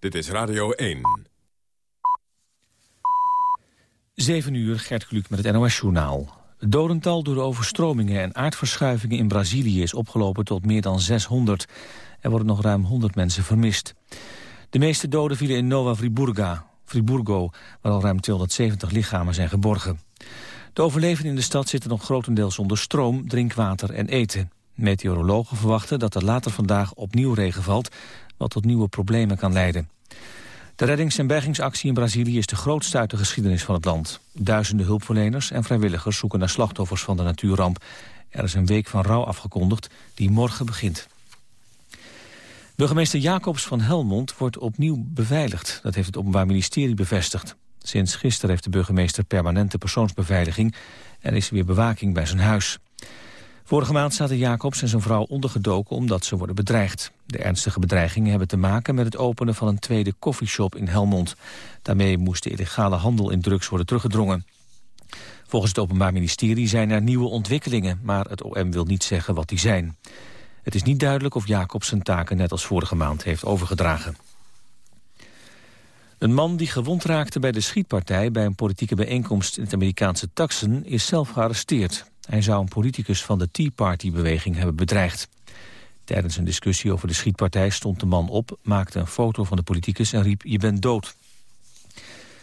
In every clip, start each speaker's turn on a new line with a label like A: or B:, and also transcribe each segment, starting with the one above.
A: Dit is Radio 1.
B: 7 uur, Gert Kluk met het NOS-journaal. Het dodental door de overstromingen en aardverschuivingen in Brazilië is opgelopen tot meer dan 600. Er worden nog ruim 100 mensen vermist. De meeste doden vielen in Nova Friburga, Friburgo, waar al ruim 270 lichamen zijn geborgen. De overlevenden in de stad zitten nog grotendeels onder stroom, drinkwater en eten. Meteorologen verwachten dat er later vandaag opnieuw regen valt, wat tot nieuwe problemen kan leiden. De reddings- en bergingsactie in Brazilië is de grootste uit de geschiedenis van het land. Duizenden hulpverleners en vrijwilligers zoeken naar slachtoffers van de natuurramp. Er is een week van rouw afgekondigd die morgen begint. Burgemeester Jacobs van Helmond wordt opnieuw beveiligd. Dat heeft het Openbaar Ministerie bevestigd. Sinds gisteren heeft de burgemeester permanente persoonsbeveiliging... en is er weer bewaking bij zijn huis. Vorige maand zaten Jacobs en zijn vrouw ondergedoken omdat ze worden bedreigd. De ernstige bedreigingen hebben te maken met het openen van een tweede koffieshop in Helmond. Daarmee moest de illegale handel in drugs worden teruggedrongen. Volgens het Openbaar Ministerie zijn er nieuwe ontwikkelingen, maar het OM wil niet zeggen wat die zijn. Het is niet duidelijk of Jacobs zijn taken net als vorige maand heeft overgedragen. Een man die gewond raakte bij de schietpartij bij een politieke bijeenkomst in het Amerikaanse Tucson is zelf gearresteerd. Hij zou een politicus van de Tea Party-beweging hebben bedreigd. Tijdens een discussie over de schietpartij stond de man op... maakte een foto van de politicus en riep je bent dood.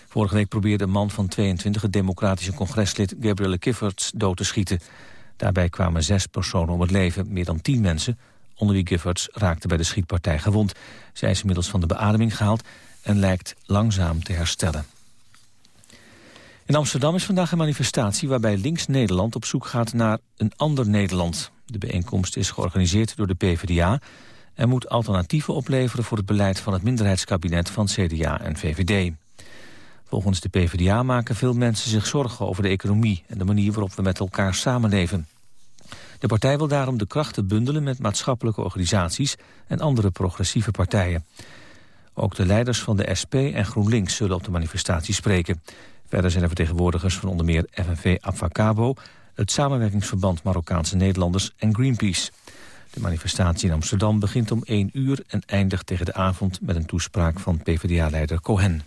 B: Vorige week probeerde een man van 22 het democratische congreslid Gabrielle Giffords dood te schieten. Daarbij kwamen zes personen om het leven, meer dan tien mensen... onder wie Giffords raakte bij de schietpartij gewond. Zij is inmiddels van de beademing gehaald en lijkt langzaam te herstellen. In Amsterdam is vandaag een manifestatie waarbij Links Nederland op zoek gaat naar een ander Nederland. De bijeenkomst is georganiseerd door de PvdA en moet alternatieven opleveren voor het beleid van het minderheidskabinet van CDA en VVD. Volgens de PvdA maken veel mensen zich zorgen over de economie en de manier waarop we met elkaar samenleven. De partij wil daarom de krachten bundelen met maatschappelijke organisaties en andere progressieve partijen. Ook de leiders van de SP en GroenLinks zullen op de manifestatie spreken. Verder zijn er vertegenwoordigers van onder meer FNV Abfacabo... het samenwerkingsverband Marokkaanse Nederlanders en Greenpeace. De manifestatie in Amsterdam begint om 1 uur... en eindigt tegen de avond met een toespraak van PvdA-leider Cohen.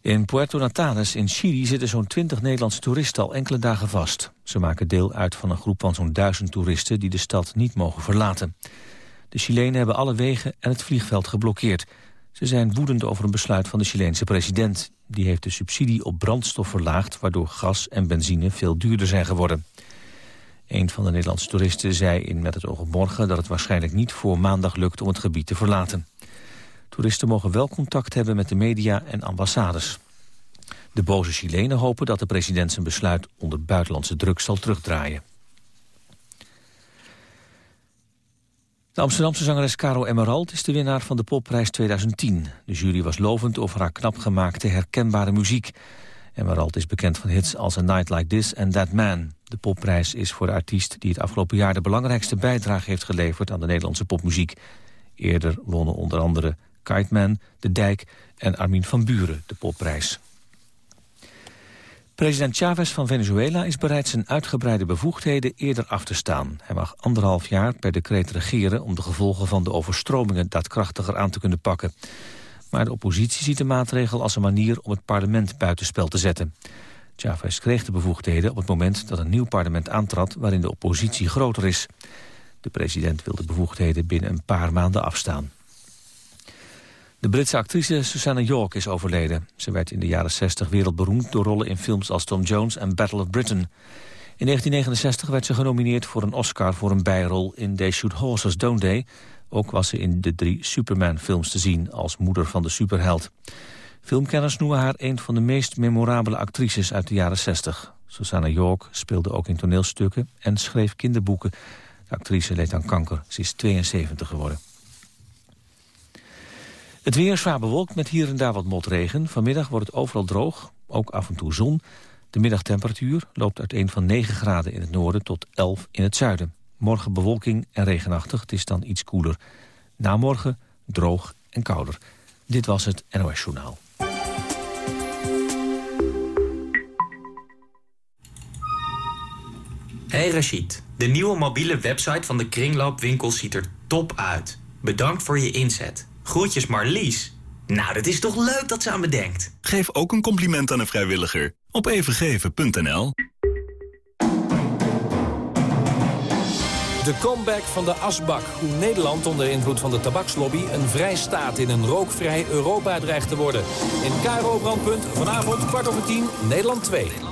B: In Puerto Natales in Chili zitten zo'n 20 Nederlandse toeristen al enkele dagen vast. Ze maken deel uit van een groep van zo'n duizend toeristen die de stad niet mogen verlaten. De Chilenen hebben alle wegen en het vliegveld geblokkeerd. Ze zijn woedend over een besluit van de Chileense president. Die heeft de subsidie op brandstof verlaagd... waardoor gas en benzine veel duurder zijn geworden. Een van de Nederlandse toeristen zei in Met het oog op morgen... dat het waarschijnlijk niet voor maandag lukt om het gebied te verlaten. Toeristen mogen wel contact hebben met de media en ambassades. De boze Chilenen hopen dat de president zijn besluit... onder buitenlandse druk zal terugdraaien. De Amsterdamse zangeres Caro Emerald is de winnaar van de popprijs 2010. De jury was lovend over haar knap gemaakte herkenbare muziek. Emerald is bekend van hits als A Night Like This en That Man. De popprijs is voor de artiest die het afgelopen jaar... de belangrijkste bijdrage heeft geleverd aan de Nederlandse popmuziek. Eerder wonnen onder andere Kite De Dijk en Armin van Buren de popprijs. President Chavez van Venezuela is bereid zijn uitgebreide bevoegdheden eerder af te staan. Hij mag anderhalf jaar per decreet regeren om de gevolgen van de overstromingen daadkrachtiger aan te kunnen pakken. Maar de oppositie ziet de maatregel als een manier om het parlement buitenspel te zetten. Chavez kreeg de bevoegdheden op het moment dat een nieuw parlement aantrad waarin de oppositie groter is. De president wil de bevoegdheden binnen een paar maanden afstaan. De Britse actrice Susanna York is overleden. Ze werd in de jaren 60 wereldberoemd door rollen in films als Tom Jones en Battle of Britain. In 1969 werd ze genomineerd voor een Oscar voor een bijrol in They Shoot Horses, Don't They. Ook was ze in de drie Superman-films te zien als moeder van de superheld. Filmkenners noemen haar een van de meest memorabele actrices uit de jaren 60. Susanna York speelde ook in toneelstukken en schreef kinderboeken. De actrice leed aan kanker. Ze is 72 geworden. Het weer zwaar bewolkt met hier en daar wat motregen. Vanmiddag wordt het overal droog, ook af en toe zon. De middagtemperatuur loopt uiteen van 9 graden in het noorden tot 11 in het zuiden. Morgen bewolking en regenachtig, het is dan iets koeler. Na morgen droog en kouder. Dit was het NOS Journaal.
C: Hey Rachid, de nieuwe mobiele website van de kringloopwinkel ziet er top uit. bedankt voor je inzet. Groetjes Marlies. Nou, dat is toch leuk dat ze aan me denkt.
D: Geef ook een compliment aan een vrijwilliger op evengeven.nl.
E: De comeback van de asbak. Hoe Nederland onder invloed van de tabakslobby... een vrijstaat in een rookvrij Europa dreigt te worden. In Cairo Brandpunt, vanavond kwart over tien, Nederland 2.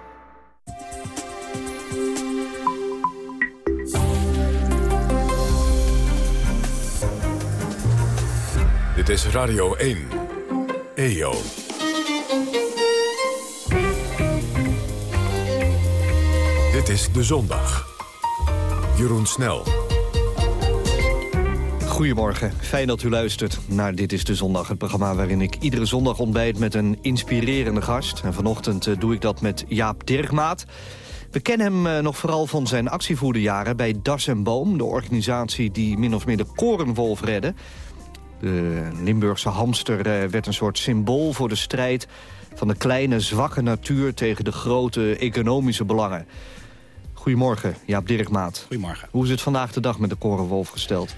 A: Is Radio 1. EO. Dit is De Zondag. Jeroen Snel.
F: Goedemorgen, fijn dat u luistert naar Dit is de Zondag. Het programma waarin ik iedere zondag ontbijt met een inspirerende gast. En vanochtend eh, doe ik dat met Jaap Dirkmaat. We kennen hem eh, nog vooral van zijn actievoerderjaren bij Das en Boom. De organisatie die min of meer de korenwolf redde. De Limburgse hamster eh, werd een soort symbool voor de strijd... van de kleine, zwakke natuur tegen de grote economische belangen. Goedemorgen, Jaap Dirkmaat.
G: Goedemorgen.
F: Hoe is het vandaag de dag met de korenwolf gesteld?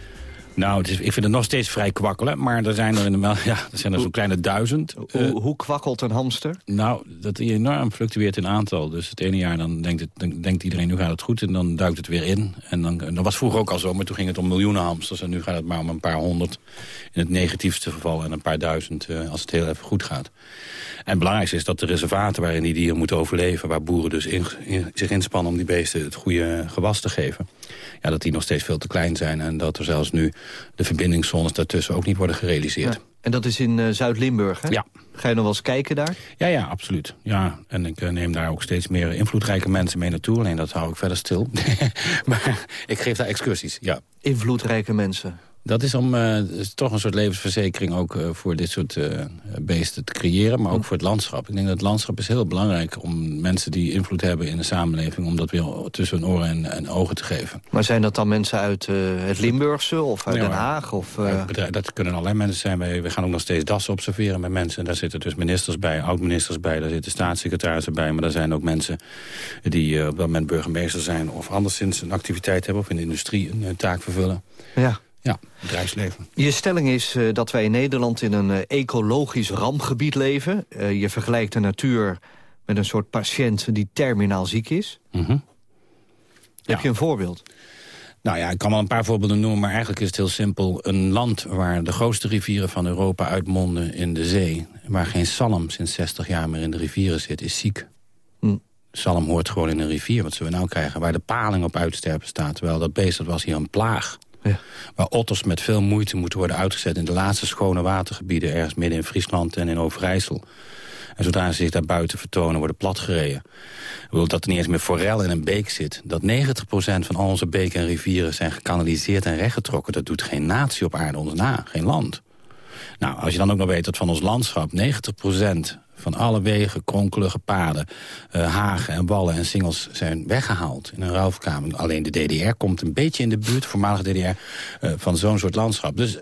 G: Nou, het is, ik vind het nog steeds vrij kwakkelen. Maar er zijn er, in de, ja, er, zijn er zo'n kleine duizend.
F: Hoe,
G: Uh,
F: hoe kwakkelt een hamster?
G: nou, dat die enorm fluctueert in aantal. Dus het ene jaar dan denkt, het, dan denkt iedereen, nu gaat het goed. En dan duikt het weer in. En dan, dat was vroeger ook al zo, maar toen ging het om miljoenen hamsters. En nu gaat het maar om een paar honderd in het negatiefste geval. En een paar duizend uh, als het heel even goed gaat. En het belangrijkste is dat de reservaten waarin die dieren moeten overleven... waar boeren dus in, in, zich inspannen om die beesten het goede gewas te geven... Ja, dat die nog steeds veel te klein zijn. En dat er zelfs nu de verbindingszones daartussen ook niet worden gerealiseerd.
F: Ja. En dat is in uh, Zuid-Limburg, hè?
G: Ja.
F: Ga je nog wel eens kijken daar?
G: Ja, ja, absoluut. Ja, en ik uh, neem daar ook steeds meer invloedrijke mensen mee naartoe. Alleen dat hou ik verder stil. maar ik geef daar excursies, ja.
F: Invloedrijke mensen?
G: Dat is om uh, is toch een soort levensverzekering ook uh, voor dit soort uh, beesten te creëren. Maar ook voor het landschap. Ik denk dat het landschap is heel belangrijk om mensen die invloed hebben in de samenleving... om dat weer tussen hun oren en, en ogen te geven.
F: Maar zijn dat dan mensen uit het Limburgse of uit
G: Nee,
F: Den. Haag? Of,
G: Bedrijf, dat kunnen allerlei mensen zijn. Wij, we gaan ook nog steeds dassen observeren met mensen. En daar zitten dus ministers bij, oud-ministers bij. Daar zitten staatssecretarissen bij. Maar daar zijn ook mensen die op dat moment burgemeester zijn... of anderszins een activiteit hebben of in de industrie een taak vervullen.
F: Ja.
G: Ja, bedrijfsleven.
F: Je stelling is uh, dat wij in Nederland in een uh, ecologisch rampgebied leven. Uh, je vergelijkt de natuur met een soort patiënt die terminaal ziek is.
G: Mm -hmm.
F: Heb je een voorbeeld?
G: Nou ja, ik kan wel een paar voorbeelden noemen, maar eigenlijk is het heel simpel. Een land waar de grootste rivieren van Europa uitmonden in de zee... waar geen zalm sinds 60 jaar meer in de rivieren zit, is ziek.
F: Hm.
G: Zalm hoort gewoon in een rivier, wat zullen we nou krijgen? Waar de paling op uitsterven staat, terwijl dat beest, dat was hier een plaag.
F: Ja.
G: Waar otters met veel moeite moeten worden uitgezet... in de laatste schone watergebieden... ergens midden in Friesland en in Overijssel. En zodra ze zich daar buiten vertonen, worden platgereden. Ik dat er niet eens meer forel in een beek zit. Dat 90% van al onze beken en rivieren zijn gekanaliseerd en rechtgetrokken. Dat doet geen natie op aarde ons na, geen land. Nou, als je dan ook nog weet dat van ons landschap 90% van alle wegen, kronkelige paden, uh, hagen en wallen en singels zijn weggehaald in een ruilverkamer. Alleen de DDR komt een beetje in de buurt, voormalige DDR, uh, van zo'n soort landschap. Dus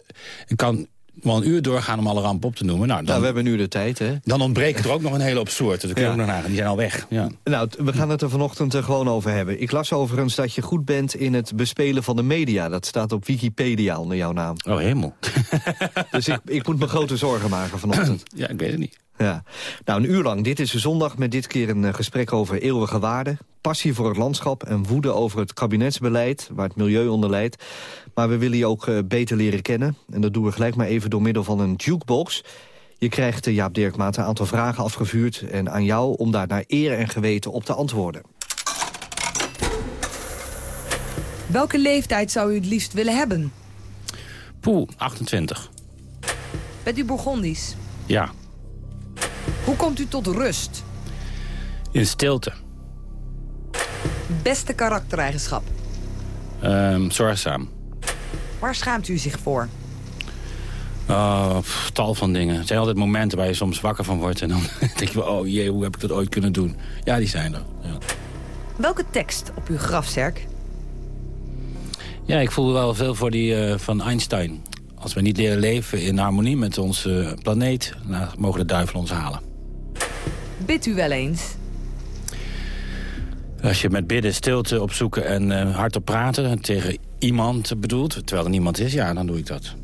G: ik kan wel een uur doorgaan om alle rampen op te noemen. Nou, dan,
F: nou, we hebben nu de tijd, hè?
G: Dan ontbreken er ook nog een hele hoop soorten.
F: Ja.
G: nog nagaan. Die zijn al weg. Ja.
F: Nou, we gaan het er vanochtend eh, gewoon over hebben. Ik las overigens dat je goed bent in het bespelen van de media. Dat staat op Wikipedia onder jouw naam.
G: Oh, hemel.
F: Dus ik, ik moet me grote zorgen maken vanochtend.
G: ja, ik weet het niet.
F: Ja. Nou, een uur lang. Dit is de zondag met dit keer een eh, gesprek over eeuwige waarden. Passie voor het landschap en woede over het kabinetsbeleid... waar het milieu onder leidt. Maar we willen je ook eh, beter leren kennen. En dat doen we gelijk maar even door middel van een jukebox. Je krijgt, eh, Jaap Dirkmaat, een aantal vragen afgevuurd... en aan jou om daar naar eer en geweten op te antwoorden.
H: Welke leeftijd zou u het liefst willen hebben?
G: Poeh, 28.
H: Bent u Bourgondisch?
G: Ja,
H: Hoe komt u tot rust?
G: in stilte.
H: Beste karaktereigenschap.
G: Ehm, zorgzaam.
H: Waar schaamt u zich voor?
G: Pff, tal van dingen. Er zijn altijd momenten waar je soms wakker van wordt... en dan denk je, oh jee, hoe heb ik dat ooit kunnen doen? Ja, die zijn er. Ja,
H: Welke tekst op uw grafzerk?
G: ja ik voel wel veel voor die eh, van Einstein. Als we niet leren leven in harmonie met onze planeet... dan mogen de duivel ons halen.
H: Bidt u wel eens?
G: Als je met bidden, stilte opzoeken en eh, hardop praten... tegen iemand bedoelt, terwijl er niemand is, ja, dan doe ik dat.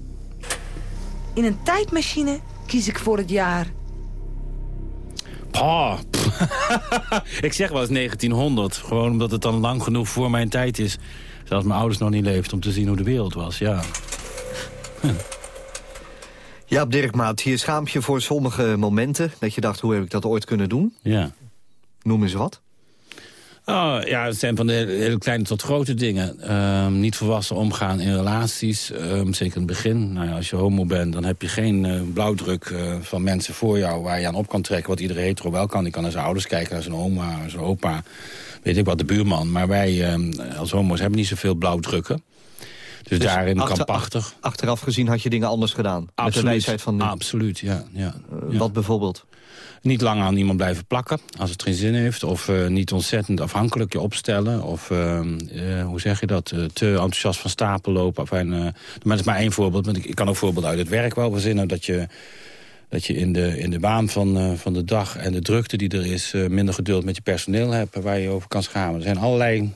H: In een tijdmachine kies ik voor het jaar...
G: Oh, ik zeg wel eens 1900. Gewoon omdat het dan lang genoeg voor mijn tijd is. Zelfs mijn ouders nog niet leefden om te zien hoe de wereld was, ja.
F: Jaap Dirkmaat, je schaamt je voor sommige momenten... dat je dacht, hoe heb ik dat ooit kunnen doen?
G: Ja.
F: Noem eens wat.
G: Oh, ja, het zijn van de hele, hele kleine tot grote dingen. Ehm, niet volwassen omgaan in relaties, ehm, zeker in het begin. Nou ja, als je homo bent, dan heb je geen eh, blauwdruk eh, van mensen voor jou... waar je aan op kan trekken, wat iedere hetero wel kan. Die kan naar zijn ouders kijken, naar zijn oma, naar zijn opa, weet ik wat, de buurman. Maar wij ehm, als homo's hebben niet zoveel blauwdrukken. Dus, daarin
F: achter-
G: krampachtig.
F: Achteraf gezien had je dingen anders gedaan. Met de wijsheid van nu.
G: Absoluut, ja. ja,
F: Eh,
G: ja.
F: Wat bijvoorbeeld?
G: Niet lang aan iemand blijven plakken, als het geen zin heeft. Of eh, niet ontzettend afhankelijk je opstellen. Of, eh, eh, hoe zeg je dat, te enthousiast van stapel lopen. Enfin, maar dat is maar één voorbeeld. Want ik, ik kan ook voorbeelden uit het werk wel verzinnen. Dat je, dat je in, de, in de waan van, van de dag en de drukte die er is... minder geduld met je personeel hebt waar je over kan schamen. Er zijn allerlei...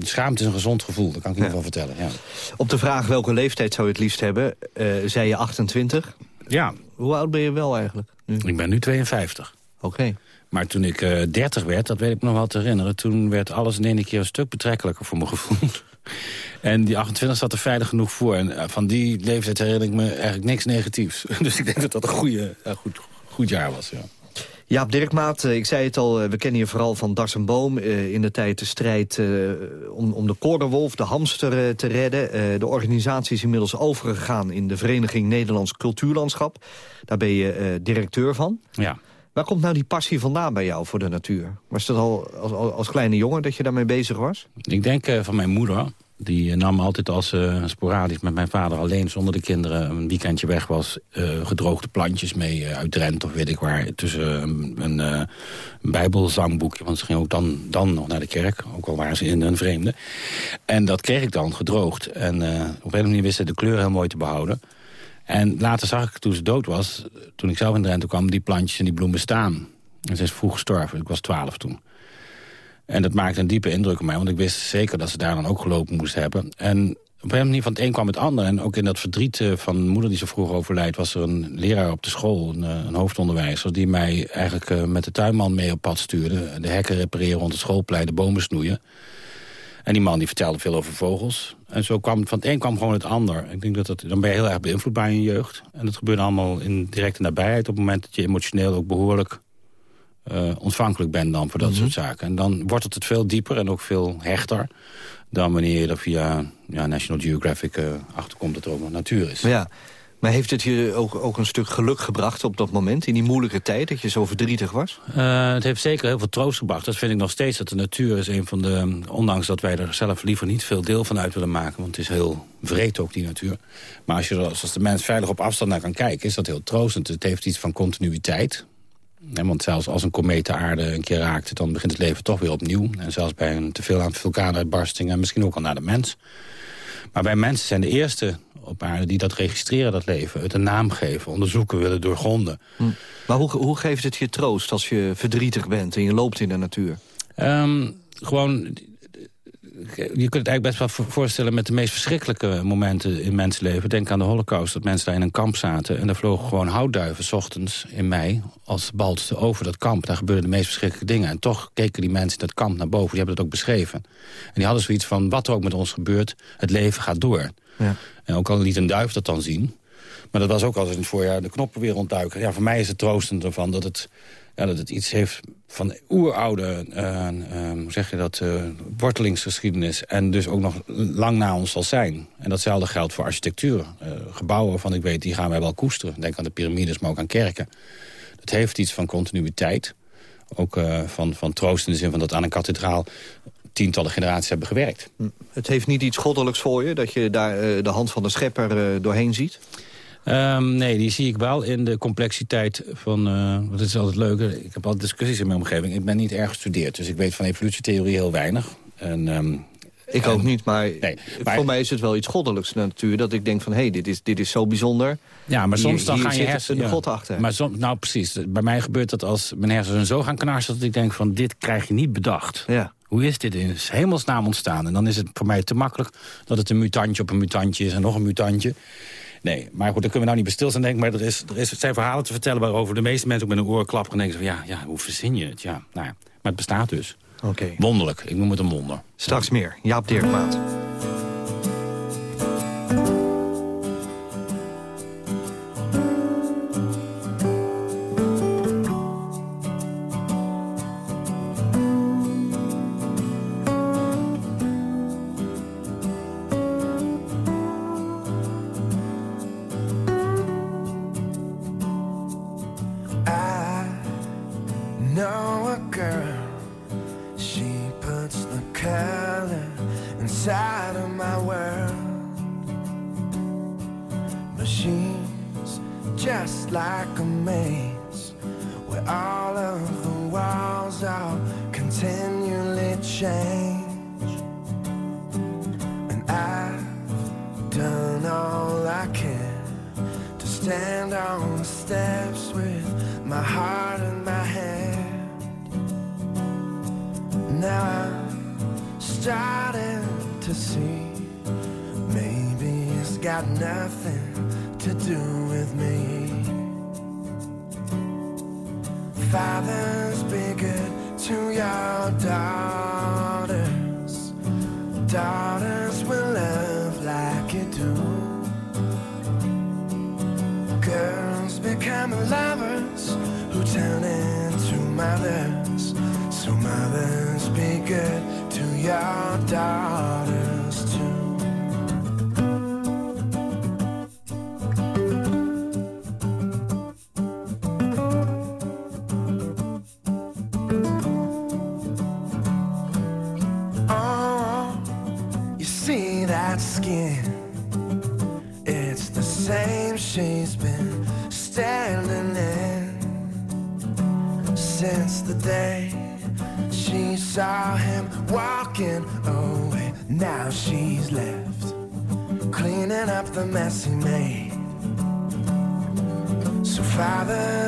G: Schaamte is een gezond gevoel, dat kan ik in ieder geval vertellen. Ja.
F: Op de vraag welke leeftijd zou je het liefst hebben, eh, zei je 28.
G: ja,
F: Hoe oud ben je wel eigenlijk? nu?
G: ik ben nu 52.
F: Oké.
G: Maar toen ik eh 30 werd, dat weet ik me nog wel te herinneren... toen werd alles in één keer een stuk betrekkelijker voor mijn gevoel. en die 28 zat er veilig genoeg voor. En eh, van die leeftijd herinner ik me eigenlijk niks negatiefs. dus ik denk dat dat een goede, eh, goed, goed jaar was, ja.
F: Jaap Dirkmaat, eh, ik zei het al, eh, we kennen je vooral van Das en Boom. eh, in de tijd de strijd om, om de koordenwolf, de hamster te redden. De organisatie is inmiddels overgegaan in de Vereniging Nederlands Cultuurlandschap. Daar ben je directeur van.
G: ja.
F: Waar komt nou die passie vandaan bij jou voor de natuur? Was dat al als, als, kleine jongen dat je daarmee bezig was?
G: Ik denk van mijn moeder. Die eh, nam altijd als eh, sporadisch met mijn vader alleen... zonder de kinderen een weekendje weg was... eh, gedroogde plantjes mee uit Drenthe of weet ik waar. Tussen een, bijbelzangboekje. Want ze gingen ook dan, dan nog naar de kerk. Ook al waren ze in een vreemde. En dat kreeg ik dan gedroogd. En op een of andere manier wist ze de kleur heel mooi te behouden. En later zag ik toen ze dood was... toen ik zelf in Drenthe kwam, die plantjes en die bloemen staan. En ze is vroeg gestorven. Ik was twaalf toen. En dat maakte een diepe indruk op mij, want ik wist zeker dat ze daar dan ook gelopen moest hebben. En op een moment van het een kwam het ander. En ook in dat verdriet eh, van moeder die zo vroeg overlijdt... was er een leraar op de school, een, eh, een hoofdonderwijzer... die mij eigenlijk eh, met de tuinman mee op pad stuurde. De hekken repareren rond het schoolplein, de bomen snoeien. En die man die vertelde veel over vogels. En zo kwam van het een kwam gewoon het ander. Ik denk dat dat, dan ben je heel erg beïnvloedbaar in je jeugd. En dat gebeurde allemaal in directe nabijheid... op het moment dat je emotioneel ook behoorlijk eh, ontvankelijk bent dan voor dat soort zaken. En dan wordt het het veel dieper en ook veel hechter... dan wanneer je er via ja, National Geographic eh, achterkomt dat er ook nog natuur is.
F: Ja, maar heeft het je ook, ook een stuk geluk gebracht op dat moment... in die moeilijke tijd, dat je zo verdrietig was?
G: Eh, het heeft zeker heel veel troost gebracht. Dat vind ik nog steeds. Dat de natuur is een van de... Ondanks dat wij er zelf liever niet veel deel van uit willen maken. Want het is heel vreed ook, die natuur. Maar als je er als de mens veilig op afstand naar kan kijken... is dat heel troostend. Het heeft iets van continuïteit. Want zelfs als een komeet de aarde een keer raakt... dan begint het leven toch weer opnieuw. En zelfs bij een teveel aan vulkaanuitbarsting... en misschien ook al naar de mens. Maar wij mensen zijn de eerste op aarde die dat registreren, dat leven. Het een naam geven, onderzoeken, willen doorgronden.
F: Maar hoe, hoe geeft het je troost als je verdrietig bent en je loopt in de natuur?
G: Ehm, gewoon, je kunt het eigenlijk best wel vo- voorstellen met de meest verschrikkelijke momenten in mensenleven. Denk aan de holocaust, dat mensen daar in een kamp zaten. En daar vlogen gewoon houtduiven, s ochtends in mei, als balste over dat kamp. Daar gebeurden de meest verschrikkelijke dingen. En toch keken die mensen in dat kamp naar boven, die hebben dat ook beschreven. En die hadden zoiets van, wat er ook met ons gebeurt, het leven gaat door.
F: Ja.
G: En ook al liet een duif dat dan zien. Maar dat was ook als in het voorjaar de knoppen weer ontduiken. Ja, voor mij is het troostend ervan dat het, ja, dat het iets heeft van oeroude, eh, hoe zeg je dat, eh, wortelingsgeschiedenis. En dus ook nog lang na ons zal zijn. En datzelfde geldt voor architectuur. Gebouwen waarvan ik weet, die gaan wij wel koesteren. Denk aan de piramides, maar ook aan kerken. Het heeft iets van continuïteit. Ook van, van troost in de zin van dat aan een kathedraal tientallen generaties hebben gewerkt.
F: Hm. Het heeft niet iets goddelijks voor je, dat je daar de hand van de schepper uh, doorheen ziet?
G: Um, nee, die zie ik wel in de complexiteit van... Uh, wat is altijd leuk, ik heb altijd discussies in mijn omgeving. Ik ben niet erg gestudeerd, dus ik weet van evolutietheorie heel weinig. En, um,
F: ik ook niet, maar, nee, maar, voor mij is het wel iets goddelijks natuurlijk. Dat ik denk van, hé, hey, dit, is, dit is zo bijzonder.
G: Ja, maar soms dan gaan je hersenen...
F: een god achter.
G: Maar soms, nou precies, bij mij gebeurt dat als mijn hersenen zo gaan knarsen... dat ik denk van, dit krijg je niet bedacht.
F: Ja.
G: Hoe is dit in hemelsnaam ontstaan? En dan is het voor mij te makkelijk dat het een mutantje op een mutantje is... en nog een mutantje. Nee, maar goed, daar kunnen we nou niet bij stilstaan denken. Maar er, is, er, is, zijn verhalen te vertellen waarover de meeste mensen ook met een oor klappen... en denken van, ja, ja, hoe verzin je het? Ja, nou ja, maar het bestaat dus.
F: Oké.
G: Wonderlijk, ik noem het een wonder.
F: Straks meer. Jaap Dirkmaat.
I: silence be good to your dog. She's left cleaning up the mess he made. So fathers,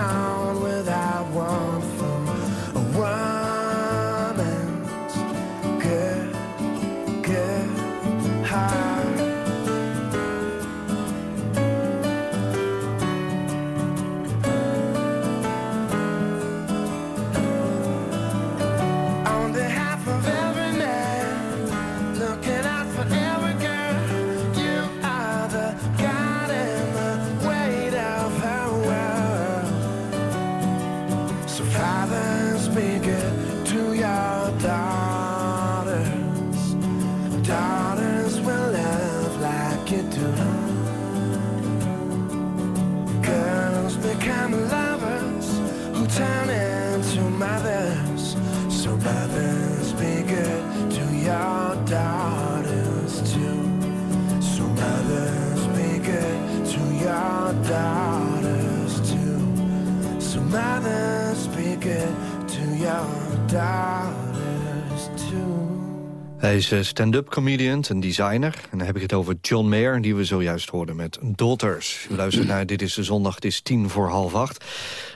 F: down. Is stand-up comedian, een designer. En dan heb ik het over John Mayer, die we zojuist hoorden met Daughters. U luistert naar Dit is de Zondag, het is tien voor half acht.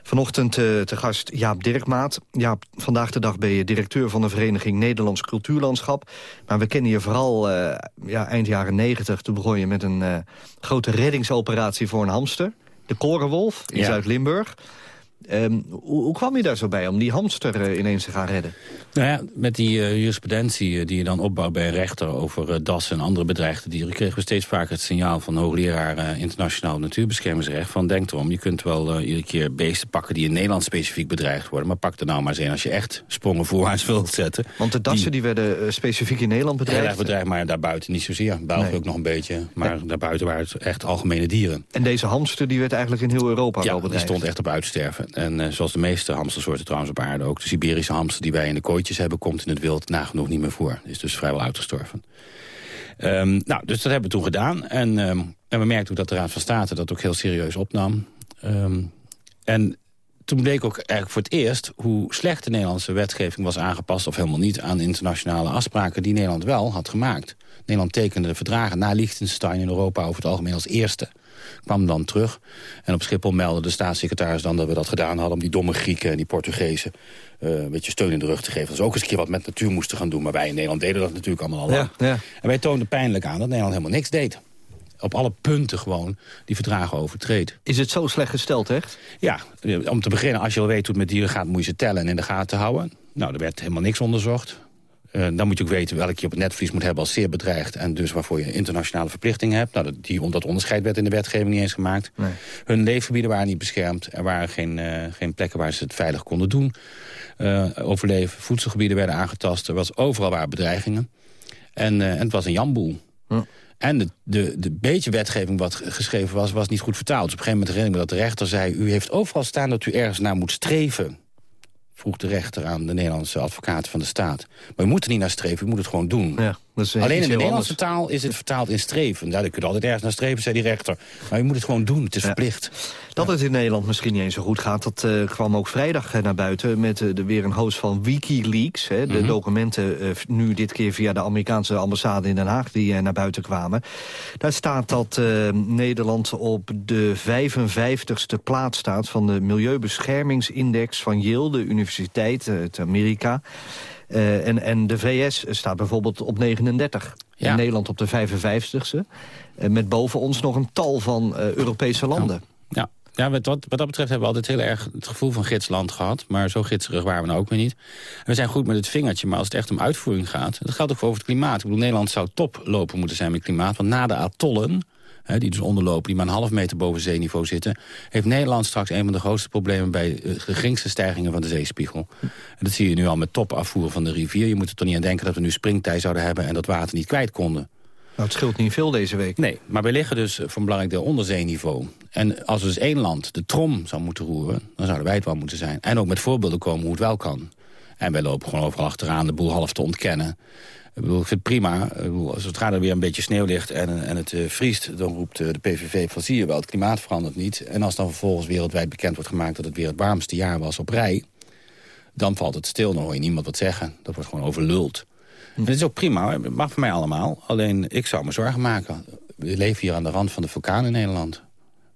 F: Vanochtend eh, te gast Jaap Dirkmaat. Jaap, vandaag de dag ben je directeur van de Vereniging Nederlands Cultuurlandschap. Maar we kennen je vooral eh, ja, eind jaren negentig. Toen begon je met een eh, grote reddingsoperatie voor een hamster. De Korenwolf in
G: Ja.
F: Zuid-Limburg. Ehm, hoe, hoe kwam je daar zo bij om die hamster eh, ineens te gaan redden?
G: Nou ja, met die eh, jurisprudentie eh, die je dan opbouwt bij een rechter over eh, DAS en andere bedreigde dieren... kregen we steeds vaker het signaal van hoogleraar internationaal natuurbeschermingsrecht... van denk erom, je kunt wel iedere keer beesten pakken die in Nederland specifiek bedreigd worden... maar pak er nou maar eens een als je echt sprongen voorwaarts wilt zetten.
F: Want de dassen die werden specifiek in Nederland bedreigd.
G: erg bedreigd, maar daarbuiten niet zozeer. België
F: Nee.
G: ook nog een beetje, maar daarbuiten waren het echt algemene dieren.
F: En deze hamster die werd eigenlijk in heel Europa wel
G: Ja, die
F: bedreigd.
G: stond echt op uitsterven. En eh, zoals de meeste hamstersoorten trouwens op aarde ook... de Siberische hamster die wij in de kooitjes hebben... komt in het wild nagenoeg niet meer voor. Is dus vrijwel uitgestorven. Ehm, nou, dus dat hebben we toen gedaan. En, ehm, en we merkten ook dat de Raad van State dat ook heel serieus opnam. Ehm, en toen bleek ook eigenlijk voor het eerst... hoe slecht de Nederlandse wetgeving was aangepast... of helemaal niet aan internationale afspraken die Nederland wel had gemaakt. Nederland tekende de verdragen na Liechtenstein in Europa... over het algemeen als eerste kwam dan terug. En op Schiphol meldde de staatssecretaris dan dat we dat gedaan hadden... om die domme Grieken en die Portugezen eh, een beetje steun in de rug te geven. Dat ze ook eens een keer wat met natuur moesten gaan doen. Maar wij in Nederland deden dat natuurlijk allemaal al lang.
F: Ja, ja.
G: En wij toonden pijnlijk aan dat Nederland helemaal niks deed. Op alle punten gewoon die verdragen overtreedt.
F: Is het zo slecht gesteld, echt?
G: Ja, om te beginnen, als je al weet hoe het met dieren gaat... moet je ze tellen en in de gaten houden. Nou, er werd helemaal niks onderzocht. Eh, dan moet je ook weten welke je op het netvlies moet hebben als zeer bedreigd... en dus waarvoor je internationale verplichtingen hebt. Nou, dat, die, dat onderscheid werd in de wetgeving niet eens gemaakt.
F: Nee.
G: Hun leefgebieden waren niet beschermd. Er waren geen, eh, geen plekken waar ze het veilig konden doen. Eh, overleven, voedselgebieden werden aangetast. Er was overal waren bedreigingen. En, en het was een jamboel.
F: Ja.
G: En de, de, de beetje wetgeving wat ge- geschreven was, was niet goed vertaald. Dus op een gegeven moment herinner ik me dat de rechter zei... u heeft overal staan dat u ergens naar moet streven. Vroeg de rechter aan de Nederlandse advocaten van de staat. Maar u moet er niet naar streven, u moet het gewoon doen.
F: Ja,
G: Alleen in de Nederlandse taal is het vertaald in streven. Daar kun je altijd ergens naar streven, zei die rechter. Maar u moet het gewoon doen, het is
F: Ja.
G: verplicht.
F: Dat het in Nederland misschien niet eens zo goed gaat... dat eh, kwam ook vrijdag eh, naar buiten met eh, de, weer een host van Wikileaks. Hè, de
G: Mhm.
F: documenten, nu dit keer via de Amerikaanse ambassade in Den Haag... die naar buiten kwamen. Daar staat dat Nederland op de 55ste plaats staat... van de Milieubeschermingsindex van Yale, de universiteit uit Amerika... Eh, en, en de VS staat bijvoorbeeld op 39.
G: Ja.
F: En Nederland op de 55ste. Eh, met boven ons nog een tal van eh, Europese landen.
G: Ja, ja wat, wat, wat dat betreft hebben we altijd heel erg het gevoel van gidsland gehad. Maar zo gidserig waren we nou ook weer niet. En we zijn goed met het vingertje, maar als het echt om uitvoering gaat... dat geldt ook voor over het klimaat. Ik bedoel, Nederland zou toploper moeten zijn met klimaat. Want na de atollen, hè, die dus onderlopen, die maar een half meter boven zeeniveau zitten... heeft Nederland straks een van de grootste problemen... bij eh, de geringste stijgingen van de zeespiegel. En dat zie je nu al met topafvoer van de rivier. Je moet er toch niet aan denken dat we nu springtij zouden hebben... en dat water niet kwijt konden.
F: Nou, het scheelt niet veel deze week.
G: Nee, maar wij liggen dus voor een belangrijk deel onder zeeniveau. En als dus één land de trom zou moeten roeren... dan zouden wij het wel moeten zijn. En ook met voorbeelden komen hoe het wel kan. En wij lopen gewoon overal achteraan de boel half te ontkennen. Ik bedoel, ik vind het prima. Ik bedoel, zodra er weer een beetje sneeuw ligt en, en het eh, vriest... dan roept eh, de PVV van zie je wel, het klimaat verandert niet. En als dan vervolgens wereldwijd bekend wordt gemaakt... dat het weer het warmste jaar was op rij... dan valt het stil, dan hoor je niemand wat zeggen. Dat wordt gewoon overluld. En dat is ook prima, het mag voor mij allemaal. Alleen, ik zou me zorgen maken. We leven hier aan de rand van de vulkaan in Nederland.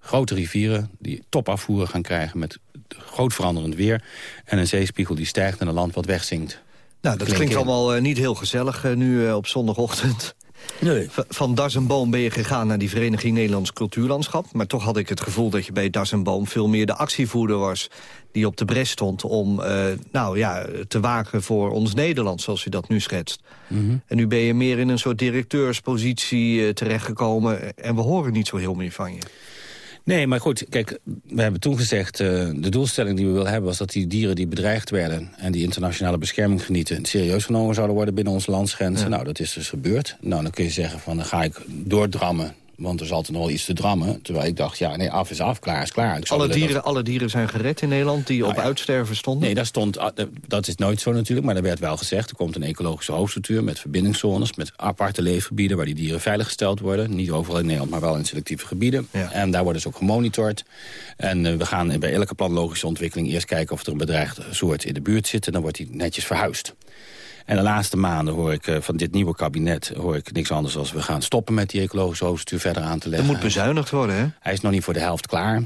G: Grote rivieren die topafvoeren gaan krijgen... met groot veranderend weer. En een zeespiegel die stijgt en een land wat wegzinkt.
F: Nou, dat
G: Klink
F: klinkt
G: in.
F: allemaal eh, niet heel gezellig eh, nu eh, op zondagochtend.
G: Nee.
F: Van Das en Boom ben je gegaan naar die Vereniging Nederlands Cultuurlandschap. Maar toch had ik het gevoel dat je bij Das en Boom veel meer de actievoerder was... die op de bres stond om nou, ja, te waken voor ons Nederland, zoals u dat nu schetst.
G: Mhm.
F: En nu ben je meer in een soort directeurspositie terechtgekomen... en we horen niet zo heel meer van je.
G: Nee, maar goed, kijk, we hebben toen gezegd... eh, de doelstelling die we wilden hebben was dat die dieren die bedreigd werden... en die internationale bescherming genieten... serieus genomen zouden worden binnen onze landsgrenzen. Nou, dat is dus gebeurd. Nou, dan kun je zeggen van, dan ga ik doordrammen... want er is altijd nog wel iets te drammen. Terwijl ik dacht, ja, nee, af is af, klaar is klaar. Ik
F: Alle
G: dat-
F: dieren, alle dieren zijn gered in Nederland die op
G: ja.
F: uitsterven stonden?
G: Nee, daar stond, ah, dat is nooit zo natuurlijk, maar er werd wel gezegd... er komt een ecologische hoofdstructuur met verbindingszones... met aparte leefgebieden waar die dieren veiliggesteld worden. Niet overal in Nederland, maar wel in selectieve gebieden.
F: Ja.
G: En daar worden ze ook gemonitord. En eh, we gaan bij elke planlogische ontwikkeling eerst kijken... of er een bedreigde soort in de buurt zit... en dan wordt die netjes verhuisd. En de laatste maanden hoor ik eh, van dit nieuwe kabinet... hoor ik niks anders dan we gaan stoppen met die ecologische hoofdstuur verder aan te
F: Er
G: leggen.
F: moet bezuinigd worden, hè?
G: Hij is nog niet voor de helft klaar.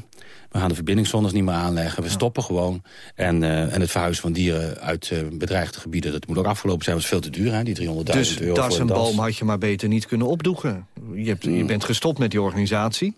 G: We gaan de verbindingszones niet meer aanleggen. We stoppen gewoon. En, eh, en het verhuizen van dieren uit eh, bedreigde gebieden... dat moet ook afgelopen zijn. Dat is veel te duur, hè? Die 300.000
F: Dus
G: euro
F: das
G: voor
F: en
G: een das.
F: boom had je maar beter niet kunnen opdoegen. Je, hebt, je bent gestopt met die organisatie.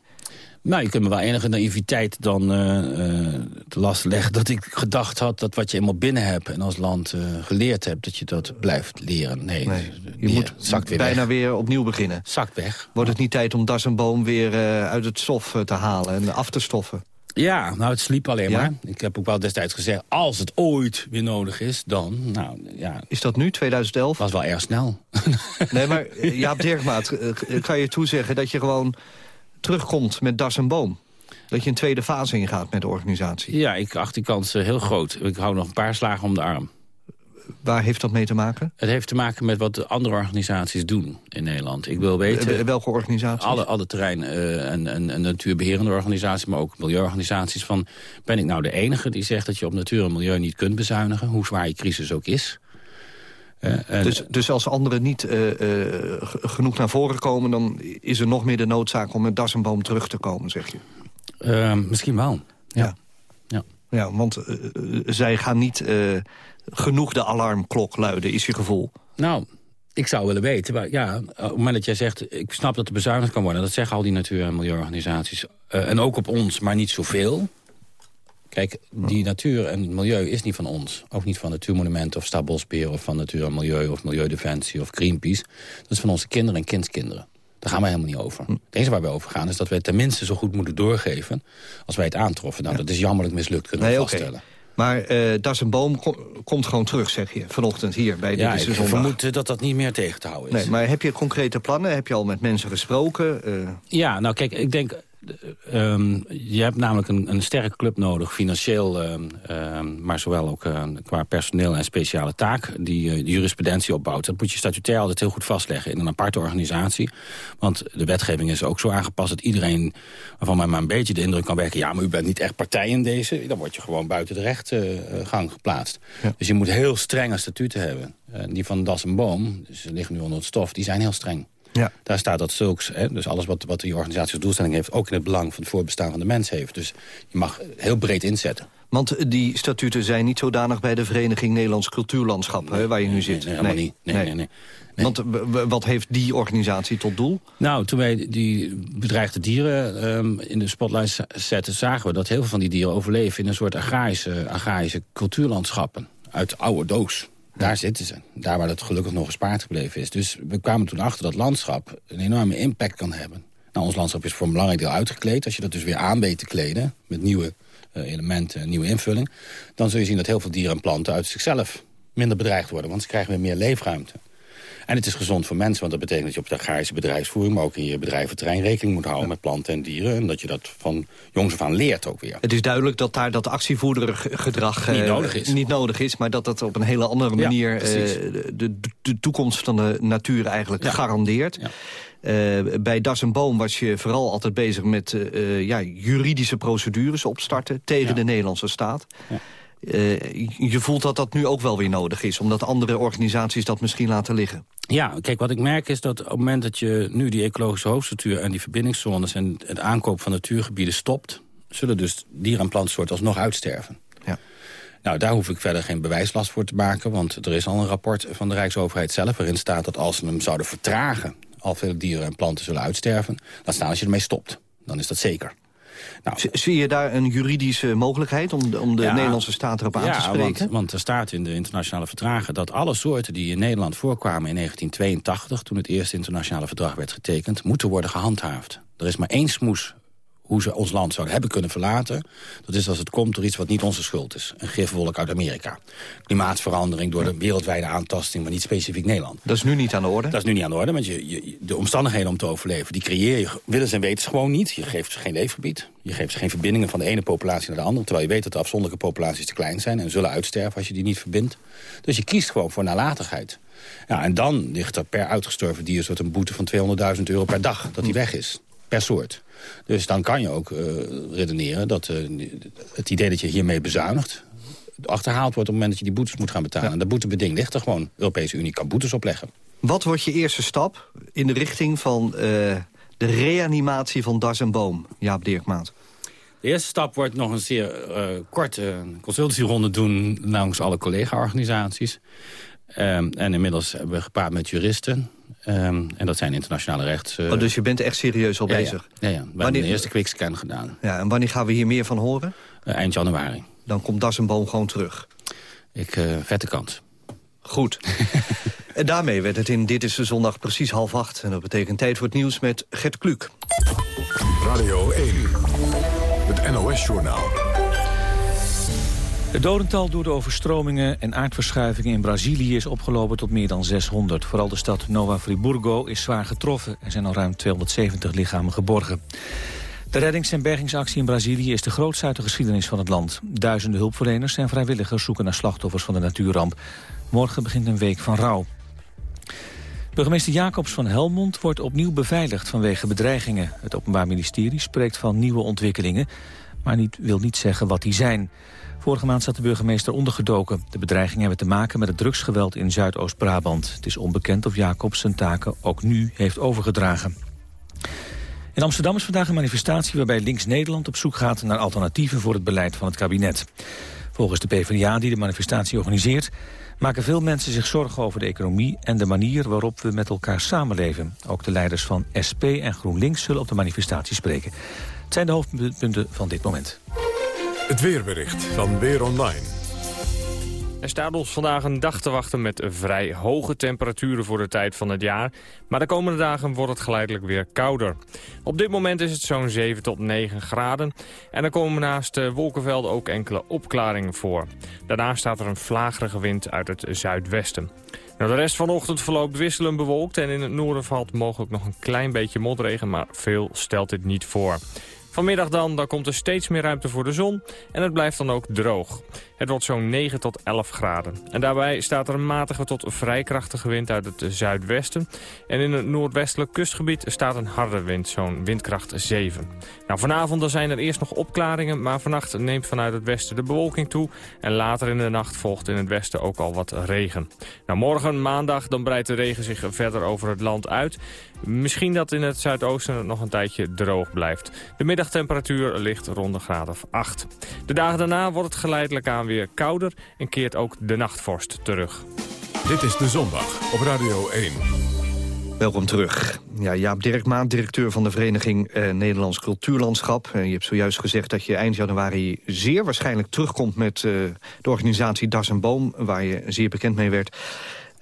G: Nou, je kunt me wel enige naïviteit dan eh, eh, te last leggen... dat ik gedacht had dat wat je eenmaal binnen hebt... en als land eh, geleerd hebt, dat je dat blijft leren. Nee,
F: Nee, je
G: die,
F: moet
G: eh, zakt weer
F: bijna
G: weg.
F: weer opnieuw beginnen.
G: Zakt weg.
F: Wordt het niet tijd om das en boom weer eh, uit het stof eh, te halen en af te stoffen?
G: Ja, nou, het sliep alleen
F: Ja?
G: maar. Ik heb ook wel destijds gezegd, als het ooit weer nodig is, dan... Nou, ja,
F: Is dat nu, 2011?
G: was wel erg snel.
F: Nee, maar eh, Jaap Dirkmaat, eh, kan je toezeggen dat je gewoon terugkomt met das en boom? Dat je een tweede fase ingaat met de organisatie.
G: Ja, ik acht die kans eh, heel groot. Ik hou nog een paar slagen om de arm.
F: Waar heeft dat mee te maken?
G: Het heeft te maken met wat de andere organisaties doen in Nederland. Ik wil weten...
F: Eh, Welke organisatie?
G: alle, alle terrein- eh, en, en, en natuurbeherende organisaties, maar ook milieuorganisaties. Van, ben ik nou de enige die zegt dat je op natuur en milieu niet kunt bezuinigen, hoe zwaar je crisis ook is? En-
F: Dus, dus als anderen niet eh, eh, genoeg naar voren komen... dan is er nog meer de noodzaak om met das en boom terug te komen, zeg je.
G: eh, misschien wel.
F: Ja.
G: Ja.
F: Ja, want eh, zij gaan niet genoeg de alarmklok luiden, is je gevoel.
G: Nou, ik zou willen weten, maar ja, op het moment dat jij zegt... ik snap dat er bezuinigd kan worden, dat zeggen al die natuur- en milieuorganisaties. En ook op ons, maar niet zoveel. Kijk, die natuur en milieu is niet van ons. Ook niet van Natuurmonumenten of Stadbosbeheer... of van Natuur en Milieu of Milieudefensie of Greenpeace. Dat is van onze kinderen en kindskinderen. Daar gaan wij helemaal niet over. Het enige waar wij over gaan is dat wij het tenminste zo goed moeten doorgeven... als wij het aantroffen. Nou, dat is jammerlijk mislukt, kunnen we
F: Nee, oké.
G: vaststellen.
F: Maar eh das en boom ko- komt gewoon terug, zeg je, vanochtend hier bij
G: Ja,
F: is de
G: ik vermoed eh, dat dat niet meer tegen te houden is.
F: Nee, maar heb je concrete plannen? Heb je al met mensen gesproken? Eh,
G: Ja, nou kijk, ik denk... eh, ehm, je hebt namelijk een, een sterke club nodig, financieel... ehm, ehm, maar zowel ook eh, qua personeel en speciale taak... die eh, de jurisprudentie opbouwt. Dat moet je statutair altijd heel goed vastleggen in een aparte organisatie. Want de wetgeving is ook zo aangepast dat iedereen... waarvan men maar een beetje de indruk kan werken... ja, maar u bent niet echt partij in deze... dan word je gewoon buiten de rechtgang geplaatst. Dus je moet heel strenge statuten hebben. Eh, die van Das en Boom, dus ze liggen nu onder het stof, die zijn heel streng.
F: Ja.
G: Daar staat dat zulks, hè, dus alles wat, wat die organisatie als doelstelling heeft... ook in het belang van het voorbestaan van de mens heeft. Dus je mag heel breed inzetten.
F: want die statuten zijn niet zodanig bij de Vereniging Nederlands Cultuurlandschap... hè, waar je nu zit.
G: Nee, helemaal niet. Nee, nee. nee.
F: Want eh, wat heeft die organisatie tot doel?
G: Nou, toen wij die bedreigde dieren ehm, in de spotlight zetten... zagen we dat heel veel van die dieren overleven... in een soort agrarische, agrarische cultuurlandschappen uit de oude doos. Daar zitten ze. Daar waar het gelukkig nog gespaard gebleven is. Dus we kwamen toen achter dat landschap een enorme impact kan hebben. Nou, ons landschap is voor een belangrijk deel uitgekleed. Als je dat dus weer aan weet te kleden met nieuwe eh, elementen, nieuwe invulling... dan zul je zien dat heel veel dieren en planten uit zichzelf minder bedreigd worden. Want ze krijgen weer meer leefruimte. En het is gezond voor mensen, want dat betekent dat je op de agrarische bedrijfsvoering... maar ook in je bedrijventerrein rekening moet houden met planten en dieren. En dat je dat van jongs af aan leert ook weer.
F: Het is duidelijk dat daar dat actievoerdergedrag
G: Niet
F: eh,
G: nodig is.
F: niet nodig is... maar dat dat op een hele andere manier eh, de, de, toekomst van de natuur eigenlijk
G: Ja.
F: garandeert.
G: Ja.
F: Eh, bij Das en Boom was je vooral altijd bezig met ja, juridische procedures opstarten... tegen de Nederlandse staat. Eh, je voelt dat dat nu ook wel weer nodig is... omdat andere organisaties dat misschien laten liggen.
G: Ja, kijk, wat ik merk is dat op het moment dat je nu die ecologische hoofdstructuur... en die verbindingszones en het aankoop van natuurgebieden stopt... zullen dus dier- en plantsoorten alsnog uitsterven.
F: Ja.
G: Nou, daar hoef ik verder geen bewijslast voor te maken... want er is al een rapport van de Rijksoverheid zelf... waarin staat dat als ze hem zouden vertragen... al veel dieren en planten zullen uitsterven... dan staan als je ermee stopt. Dan is dat zeker. Nou,
F: Zie je daar een juridische mogelijkheid om de, om de
G: Ja.
F: Nederlandse staat erop aan te spreken?
G: want, want er staat in de internationale verdragen... dat alle soorten die in Nederland voorkwamen in 1982... toen het eerste internationale verdrag werd getekend... moeten worden gehandhaafd. Er is maar één smoes hoe ze ons land zouden hebben kunnen verlaten. Dat is als het komt door iets wat niet onze schuld is. Een gifwolk uit Amerika. Klimaatverandering door de wereldwijde aantasting... maar niet specifiek Nederland.
F: Dat is nu niet aan de orde.
G: Dat is nu niet aan de orde, want je, je, de omstandigheden om te overleven... die creëer je, willen en weten ze gewoon niet. Je geeft ze geen leefgebied. Je geeft ze geen verbindingen van de ene populatie naar de andere... terwijl je weet dat de afzonderlijke populaties te klein zijn... en zullen uitsterven als je die niet verbindt. Dus je kiest gewoon voor nalatigheid. Ja, en dan ligt er per uitgestorven diersoort een boete van 200.000 euro per dag... dat die weg is, per soort. Dus dan kan je ook eh, redeneren dat eh, het idee dat je hiermee bezuinigt... achterhaald wordt op het moment dat je die boetes moet gaan betalen. En dat boetebeding ligt er gewoon. De Europese Unie kan boetes opleggen.
F: Wat wordt je eerste stap in de richting van eh, de reanimatie van Das en Boom, Jaap Dirkmaat?
G: De eerste stap wordt nog een zeer uh, korte consultatieronde doen langs alle collega-organisaties. Um, en inmiddels hebben we gepraat met juristen. Um, en dat zijn internationale rechts... Uh...
F: Oh, dus je bent echt serieus al
G: ja,
F: bezig?
G: Ja, ja. ja. we wanneer... hebben de eerste quickscan gedaan.
F: Ja, en wanneer gaan we hier meer van horen?
G: Uh, eind januari.
F: Dan komt Das en Boom gewoon terug?
G: Ik, uh, vette kans.
F: Goed. en daarmee werd het in Dit is de Zondag precies half acht. En dat betekent tijd voor het nieuws met Gert Kluk.
A: Radio 1. Het NOS-journaal.
B: Het dodental door de overstromingen en aardverschuivingen in Brazilië is opgelopen tot meer dan 600. Vooral de stad Nova Friburgo is zwaar getroffen. Er zijn al ruim 270 lichamen geborgen. De reddings- en bergingsactie in Brazilië is de grootste uit de geschiedenis van het land. Duizenden hulpverleners en vrijwilligers zoeken naar slachtoffers van de natuurramp. Morgen begint een week van rouw. Burgemeester Jacobs van Helmond wordt opnieuw beveiligd vanwege bedreigingen. Het Openbaar Ministerie spreekt van nieuwe ontwikkelingen, maar niet, wil niet zeggen wat die zijn. Vorige maand zat de burgemeester ondergedoken. De bedreigingen hebben te maken met het drugsgeweld in Zuidoost-Brabant. Het is onbekend of Jacobs zijn taken ook nu heeft overgedragen. In Amsterdam is vandaag een manifestatie waarbij Links Nederland op zoek gaat naar alternatieven voor het beleid van het kabinet. Volgens de PvdA die de manifestatie organiseert maken veel mensen zich zorgen over de economie en de manier waarop we met elkaar samenleven. Ook de leiders van SP en GroenLinks zullen op de manifestatie spreken. Het zijn de hoofdpunten van dit moment.
A: Het weerbericht van Weer Online.
J: Er staat ons vandaag een dag te wachten met vrij hoge temperaturen voor de tijd van het jaar. Maar de komende dagen wordt het geleidelijk weer kouder. Op dit moment is het zo'n 7 tot 9 graden. En er komen naast de wolkenvelden ook enkele opklaringen voor. Daarna staat er een vlagerige wind uit het zuidwesten. Nou, de rest van de ochtend verloopt wisselend bewolkt en in het noorden valt mogelijk nog een klein beetje motregen, maar veel stelt dit niet voor. Vanmiddag dan, dan komt er steeds meer ruimte voor de zon en het blijft dan ook droog. Het wordt zo'n 9 tot 11 graden. En daarbij staat er een matige tot vrij krachtige wind uit het zuidwesten. En in het noordwestelijk kustgebied staat een harde wind, zo'n windkracht 7. Nou, vanavond dan zijn er eerst nog opklaringen, maar vannacht neemt vanuit het westen de bewolking toe. En later in de nacht volgt in het westen ook al wat regen. Nou, morgen maandag dan breidt de regen zich verder over het land uit. Misschien dat in het zuidoosten het nog een tijdje droog blijft. De middagtemperatuur ligt rond de graad of 8. De dagen daarna wordt het geleidelijk aan weer kouder en keert ook de nachtvorst terug.
A: Dit is De Zondag op Radio 1.
F: Welkom terug. Ja, Jaap Dirkmaan, directeur van de Vereniging eh, Nederlands Cultuurlandschap. Je hebt zojuist gezegd dat je eind januari zeer waarschijnlijk terugkomt... met uh, de organisatie Das en Boom, waar je zeer bekend mee werd.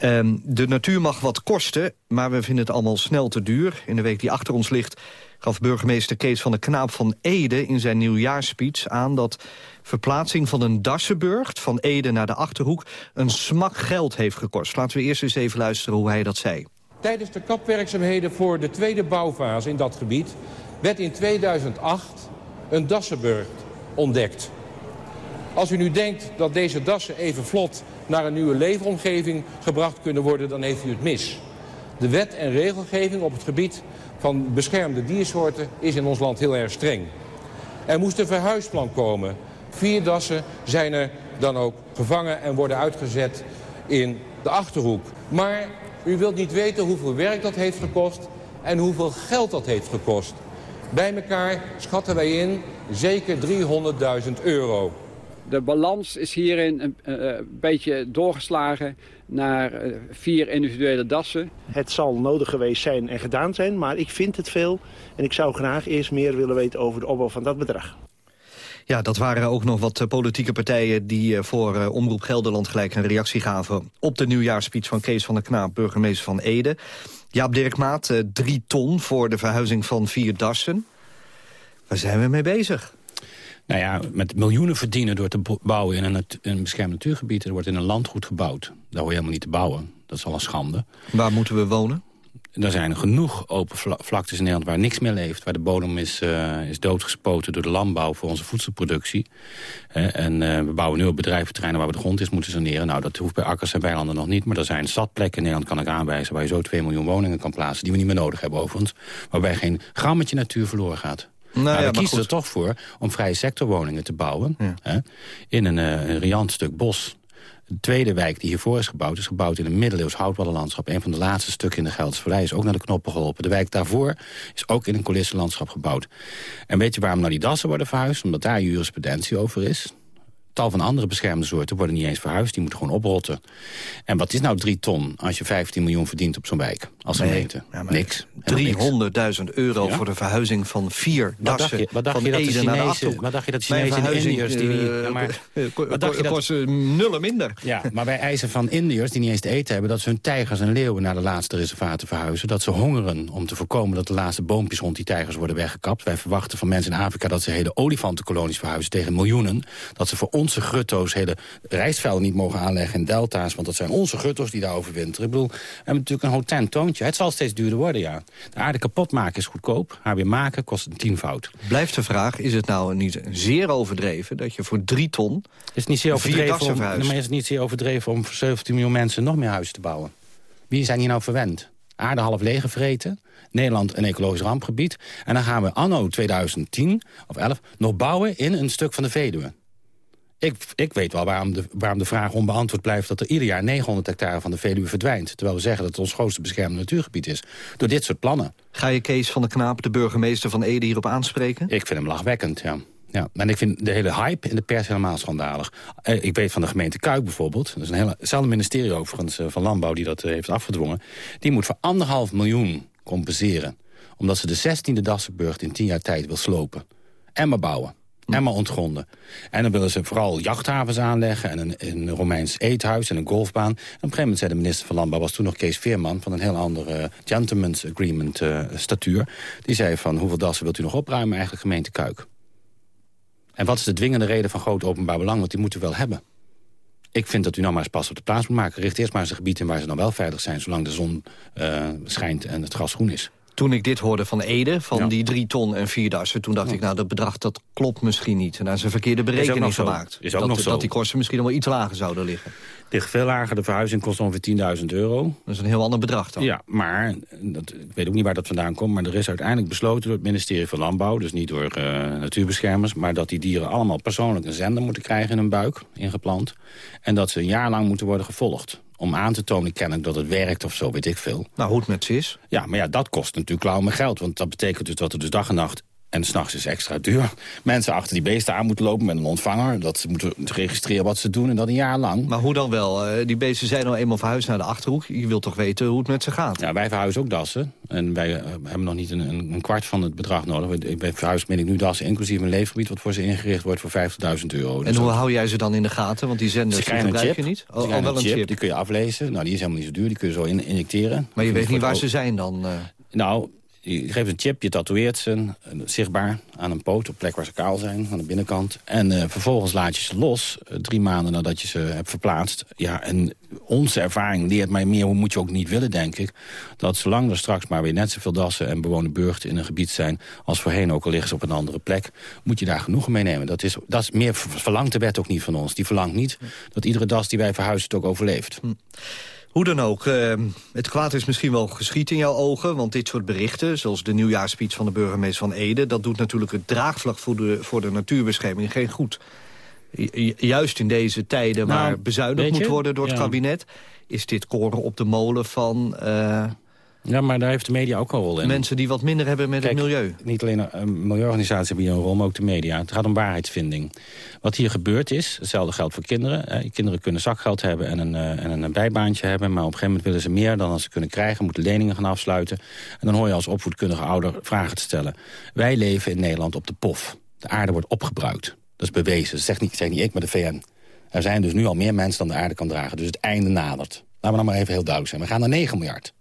F: Um, de natuur mag wat kosten, maar we vinden het allemaal snel te duur. In de week die achter ons ligt gaf burgemeester Kees van der Knaap van Ede... in zijn nieuwjaarspeech aan dat verplaatsing van een Dassenburgt... van Ede naar de Achterhoek een smak geld heeft gekost. Laten we eerst eens even luisteren hoe hij dat zei.
K: Tijdens de kapwerkzaamheden voor de tweede bouwfase in dat gebied... werd in 2008 een Dassenburgt ontdekt. Als u nu denkt dat deze dassen even vlot naar een nieuwe leefomgeving gebracht kunnen worden, dan heeft u het mis. De wet en regelgeving op het gebied van beschermde diersoorten is in ons land heel erg streng. Er moest een verhuisplan komen. Vier dassen zijn er dan ook gevangen en worden uitgezet in de Achterhoek. Maar u wilt niet weten hoeveel werk dat heeft gekost en hoeveel geld dat heeft gekost. Bij elkaar schatten wij in zeker 300.000 euro.
L: De balans is hierin een, uh, een beetje doorgeslagen naar uh, vier individuele dassen.
M: Het zal nodig geweest zijn en gedaan zijn, maar ik vind het veel. En ik zou graag eerst meer willen weten over de opbouw van dat bedrag.
F: Ja, dat waren ook nog wat politieke partijen die voor Omroep Gelderland gelijk een reactie gaven op de nieuwjaarspeech van Kees van der Knaap, burgemeester van Ede. Jaap Dirkmaat, drie ton voor de verhuizing van vier dassen. Waar zijn we mee bezig?
G: Nou ja, met miljoenen verdienen door te bouwen in een, een beschermd natuurgebied. Er wordt in een landgoed gebouwd. Daar hoor je helemaal niet te bouwen. Dat is al een schande.
F: Waar moeten we wonen?
G: Er zijn genoeg open vlaktes in Nederland waar niks meer leeft. Waar de bodem is, uh, is doodgespoten door de landbouw voor onze voedselproductie. En uh, we bouwen nu op bedrijventerreinen waar we de grond is moeten saneren. Nou, dat hoeft bij akkers en weilanden nog niet. Maar er zijn stadplekken in Nederland, kan ik aanwijzen... waar je zo 2 miljoen woningen kan plaatsen die we niet meer nodig hebben overigens. Waarbij geen grammetje natuur verloren gaat. Maar
F: ja,
G: we
F: maar
G: kiezen
F: goed.
G: er toch voor om vrije sectorwoningen te bouwen... Hè, in een, eh, een riant stuk bos. De tweede wijk die hiervoor is gebouwd... is gebouwd in een middeleeuws houtwallenlandschap. Een van de laatste stukken in de Gelderse Vallei is ook naar de knoppen geholpen. De wijk daarvoor is ook in een coulissenlandschap gebouwd. En weet je waarom nou die dassen worden verhuisd? Omdat daar jurisprudentie over is. Tal van andere beschermde soorten worden niet eens verhuisd. Die moeten gewoon oprotten. En wat is nou drie ton als je 15 miljoen verdient op zo'n wijk? Als
F: Nee,
G: gemeente?
F: ja, maar
G: niks. Helemaal niks.
F: 300.000 euro
G: Ja?
F: voor de verhuizing van vier
G: Wat dacht
F: dassen
G: je- wat dacht
F: van
G: je dat
F: Ede naar de
G: Chinezen-
F: Achterhoek.
G: wat dacht je dat Chinezen en Indiërs die
F: eh,
G: maar-
F: eh,
G: wat dacht je dat-
F: kost eh, nullen minder.
G: Ja, maar wij eisen van Indiërs die niet eens te eten hebben... dat ze hun tijgers en leeuwen naar de laatste reservaten verhuizen. Dat ze hongeren om te voorkomen dat de laatste boompjes rond die tijgers worden weggekapt. Wij verwachten van mensen in Afrika dat ze hele olifantenkolonies verhuizen tegen miljoenen. Dat ze voor onze grutto's hele rijstvelden niet mogen aanleggen in delta's. Want dat zijn onze grutto's die daar overwinteren. Ik bedoel, we hebben natuurlijk een hotel Het zal steeds duurder worden, ja. De aarde kapot maken is goedkoop. Haar weer maken kost een tienvoud.
F: Blijft de vraag, is het nou niet zeer overdreven... dat je voor drie ton
G: Is het niet zeer overdreven om, maar is het niet zeer overdreven om voor 17 miljoen mensen nog meer huizen te bouwen? Wie zijn hier nou verwend? Aarde half leeggevreten, Nederland een ecologisch rampgebied. En dan gaan we anno 2010 of 11 nog bouwen in een stuk van de Veluwe. Ik, ik weet wel waarom de, waarom de vraag onbeantwoord blijft... dat er ieder jaar 900 hectare van de Veluwe verdwijnt. Terwijl we zeggen dat het ons grootste beschermde natuurgebied is. Door dit soort plannen.
F: Ga je Kees van der Knaap, de burgemeester van Ede, hierop aanspreken?
G: Ik vind hem lachwekkend, ja. Ja, en ik vind de hele hype in de pers helemaal schandalig. Eh, ik weet van de gemeente Kuik bijvoorbeeld... dat is een hele, hetzelfde ministerie overigens eh, van Landbouw die dat eh, heeft afgedwongen... die moet voor anderhalf miljoen compenseren... omdat ze de 16e Dassenburg in tien jaar tijd wil slopen. En maar bouwen. En maar ontgronden. En dan willen ze vooral jachthavens aanleggen... en een, een Romeins eethuis en een golfbaan. En op een gegeven moment zei de minister van Landbouw... was toen nog Kees Veerman van een heel andere gentleman's agreement eh, statuur. Die zei van hoeveel dassen wilt u nog opruimen eigenlijk gemeente Kuik. En wat is de dwingende reden van groot openbaar belang? Want die moeten we wel hebben. Ik vind dat u nou maar eens pas op de plaats moet maken. Richt eerst maar eens een gebied in waar ze dan wel veilig zijn... zolang de zon eh, schijnt en het gras groen is.
F: Toen ik dit hoorde van Ede, van
G: Ja.
F: die drie ton en vier dassen... toen dacht ik, nou, dat bedrag dat klopt misschien niet. En daar is een verkeerde berekening gemaakt.
G: Is ook
F: dat,
G: nog zo.
F: dat die kosten misschien nog wel iets lager zouden liggen.
G: Ligt veel lager, de verhuizing kost ongeveer 10.000 euro.
F: Dat is een heel ander bedrag dan.
G: Ja, maar dat, ik weet ook niet waar dat vandaan komt... maar er is uiteindelijk besloten door het ministerie van Landbouw... dus niet door eh, natuurbeschermers... maar dat die dieren allemaal persoonlijk een zender moeten krijgen in hun buik, ingeplant... en dat ze een jaar lang moeten worden gevolgd. Om aan te tonen kennelijk dat het werkt of zo, weet ik veel.
F: Nou, hoe het met ze is.
G: Ja, maar ja, dat kost natuurlijk klauw met geld. Want dat betekent dus dat er dus dag en nacht... en s'nachts is extra duur. Mensen achter die beesten aan moeten lopen met een ontvanger. Dat ze moeten registreren wat ze doen en dat een jaar lang.
F: Maar hoe dan wel? Eh, die beesten zijn nou eenmaal verhuisd naar de Achterhoek. Je wilt toch weten hoe het met ze gaat?
G: Ja, wij verhuizen ook dassen. En wij eh, hebben nog niet een, een, kwart van het bedrag nodig. Wij verhuizen meen ik nu dassen, inclusief een leefgebied... wat voor ze ingericht wordt voor 50.000 euro.
F: En
G: Dus
F: hoe hou jij ze dan in de gaten? Want die zenders
G: Ze
F: die gebruik je niet.
G: Ze
F: Oh, al
G: krijgen
F: wel een chip.
G: Die kun je aflezen. Nou, die is helemaal niet zo duur. Die kun je zo in, injecteren.
F: Maar je weet niet waar ze zijn dan. eh.
G: Nou, je geeft een chip, je tatoeëert ze eh, zichtbaar aan een poot... op plek waar ze kaal zijn, aan de binnenkant. En eh, vervolgens laat je ze los, eh, drie maanden nadat je ze hebt verplaatst. Ja, en onze ervaring leert mij meer, hoe moet je ook niet willen, denk ik... dat zolang er straks maar weer net zoveel dassen en bewoonde burgten in een gebied zijn... als voorheen ook al liggen ze op een andere plek, moet je daar genoegen mee nemen. Dat is, dat is meer ver- verlangt de wet ook niet van ons. Die verlangt niet dat iedere das die wij verhuizen het ook overleeft.
F: Hoe dan ook, eh, het kwaad is misschien wel geschied in jouw ogen... want dit soort berichten, zoals de nieuwjaarspeech van de burgemeester van Ede... dat doet natuurlijk het draagvlak voor de, voor de natuurbescherming geen goed. Ju- ju- Juist in deze tijden
G: Nou,
F: waar bezuinigd moet worden door het
G: ja.
F: kabinet... is dit koren op de molen van eh,
G: Ja, maar daar heeft de media ook een rol in.
F: mensen die wat minder hebben met
G: Kijk,
F: het milieu.
G: Niet alleen uh, milieuorganisaties hebben hier een rol, maar ook de media. Het gaat om waarheidsvinding. Wat hier gebeurd is, hetzelfde geldt voor kinderen. Eh, kinderen kunnen zakgeld hebben en een, eh, en een bijbaantje hebben... maar op een gegeven moment willen ze meer dan als ze kunnen krijgen... moeten leningen gaan afsluiten. En dan hoor je als opvoedkundige ouder vragen te stellen. Wij leven in Nederland op de pof. De aarde wordt opgebruikt. Dat is bewezen. Dat zegt niet, zegt niet ik, maar de VN. Er zijn dus nu al meer mensen dan de aarde kan dragen. Dus het einde nadert. Laten we dan maar even heel duidelijk zijn. We gaan naar 9 miljard.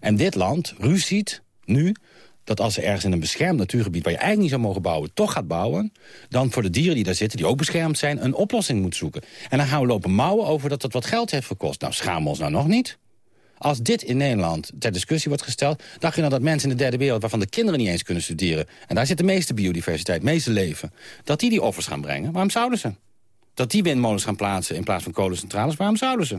G: En dit land ruziet nu dat als ze ergens in een beschermd natuurgebied... waar je eigenlijk niet zou mogen bouwen, toch gaat bouwen... dan voor de dieren die daar zitten, die ook beschermd zijn... een oplossing moet zoeken. En dan gaan we lopen mouwen over dat dat wat geld heeft gekost. Nou, schamen we ons nou nog niet? Als dit in Nederland ter discussie wordt gesteld... dacht je nou dat mensen in de derde wereld... waarvan de kinderen niet eens kunnen studeren... en daar zit de meeste biodiversiteit, het meeste leven... dat die die offers gaan brengen? Waarom zouden ze? Dat die windmolens gaan plaatsen in plaats van kolencentrales, waarom zouden ze?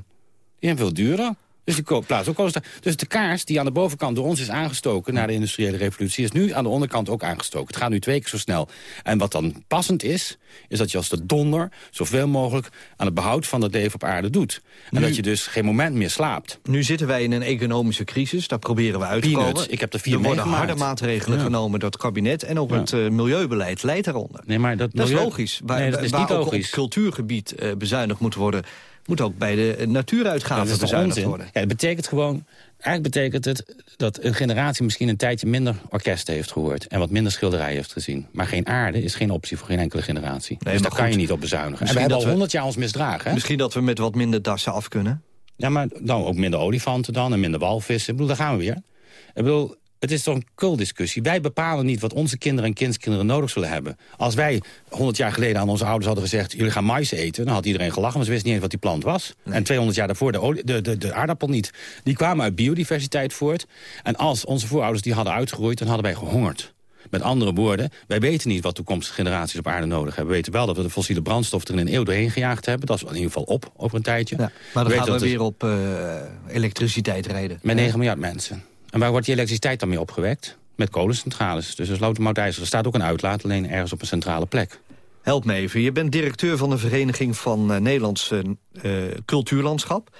G: Die zijn veel duurder. Dus die plaats ook koolstof. Dus de kaars die aan de bovenkant door ons is aangestoken... na de industriële revolutie, is nu aan de onderkant ook aangestoken. Het gaat nu twee keer zo snel. En wat dan passend is, is dat je als de donder... zoveel mogelijk aan het behoud van het leven op aarde doet. En
F: Nu-
G: dat je dus geen moment meer slaapt.
F: Nu zitten wij in een economische crisis, daar proberen we uit te komen.
G: ik heb er vier
F: worden
G: meegemaakt.
F: harde maatregelen
G: Ja.
F: genomen door het kabinet... en ook
G: Ja.
F: het eh, milieubeleid leidt daaronder.
G: Nee, maar dat,
F: Dat is logisch. Waar,
G: nee, dat is
F: waar
G: niet
F: ook
G: logisch.
F: op cultuurgebied eh, bezuinigd moet worden... moet ook bij de natuuruitgaven bezuinigd
G: onzin?
F: worden.
G: Ja, dat betekent gewoon... Eigenlijk betekent het dat een generatie misschien een tijdje minder orkesten heeft gehoord. En wat minder schilderijen heeft gezien. Maar geen aarde is geen optie voor geen enkele generatie. dus
F: maar
G: daar kan je niet op bezuinigen. En we
F: Misschien
G: hebben al honderd jaar ons misdragen. Hè?
F: Misschien dat we met wat minder dassen af kunnen.
G: Ja, maar dan ook minder olifanten dan en minder walvissen. Ik bedoel, daar gaan we weer. Ik bedoel, het is toch een kuldiscussie. Wij bepalen niet wat onze kinderen en kindskinderen nodig zullen hebben. Als wij 100 jaar geleden aan onze ouders hadden gezegd... jullie gaan mais eten, dan had iedereen gelachen... want ze wisten niet eens wat die plant was. En 200 jaar daarvoor de, olie, de, de, de aardappel niet. Die kwamen uit biodiversiteit voort. En als onze voorouders die hadden uitgeroeid... dan hadden wij gehongerd. Met andere woorden, wij weten niet wat toekomstige generaties op aarde nodig hebben. We weten wel dat we de fossiele brandstof er in een eeuw doorheen gejaagd hebben. Dat is in ieder geval op over een tijdje.
F: Maar dan gaan we weer op eh, elektriciteit rijden.
G: met 9 miljard mensen. En waar wordt die elektriciteit dan mee opgewekt? Met kolencentrales. Dus als Lotermoutijzer. Er staat ook een uitlaat, alleen ergens op een centrale plek.
F: Help me even. Je bent directeur van de Vereniging van eh, Nederlands eh, Cultuurlandschap.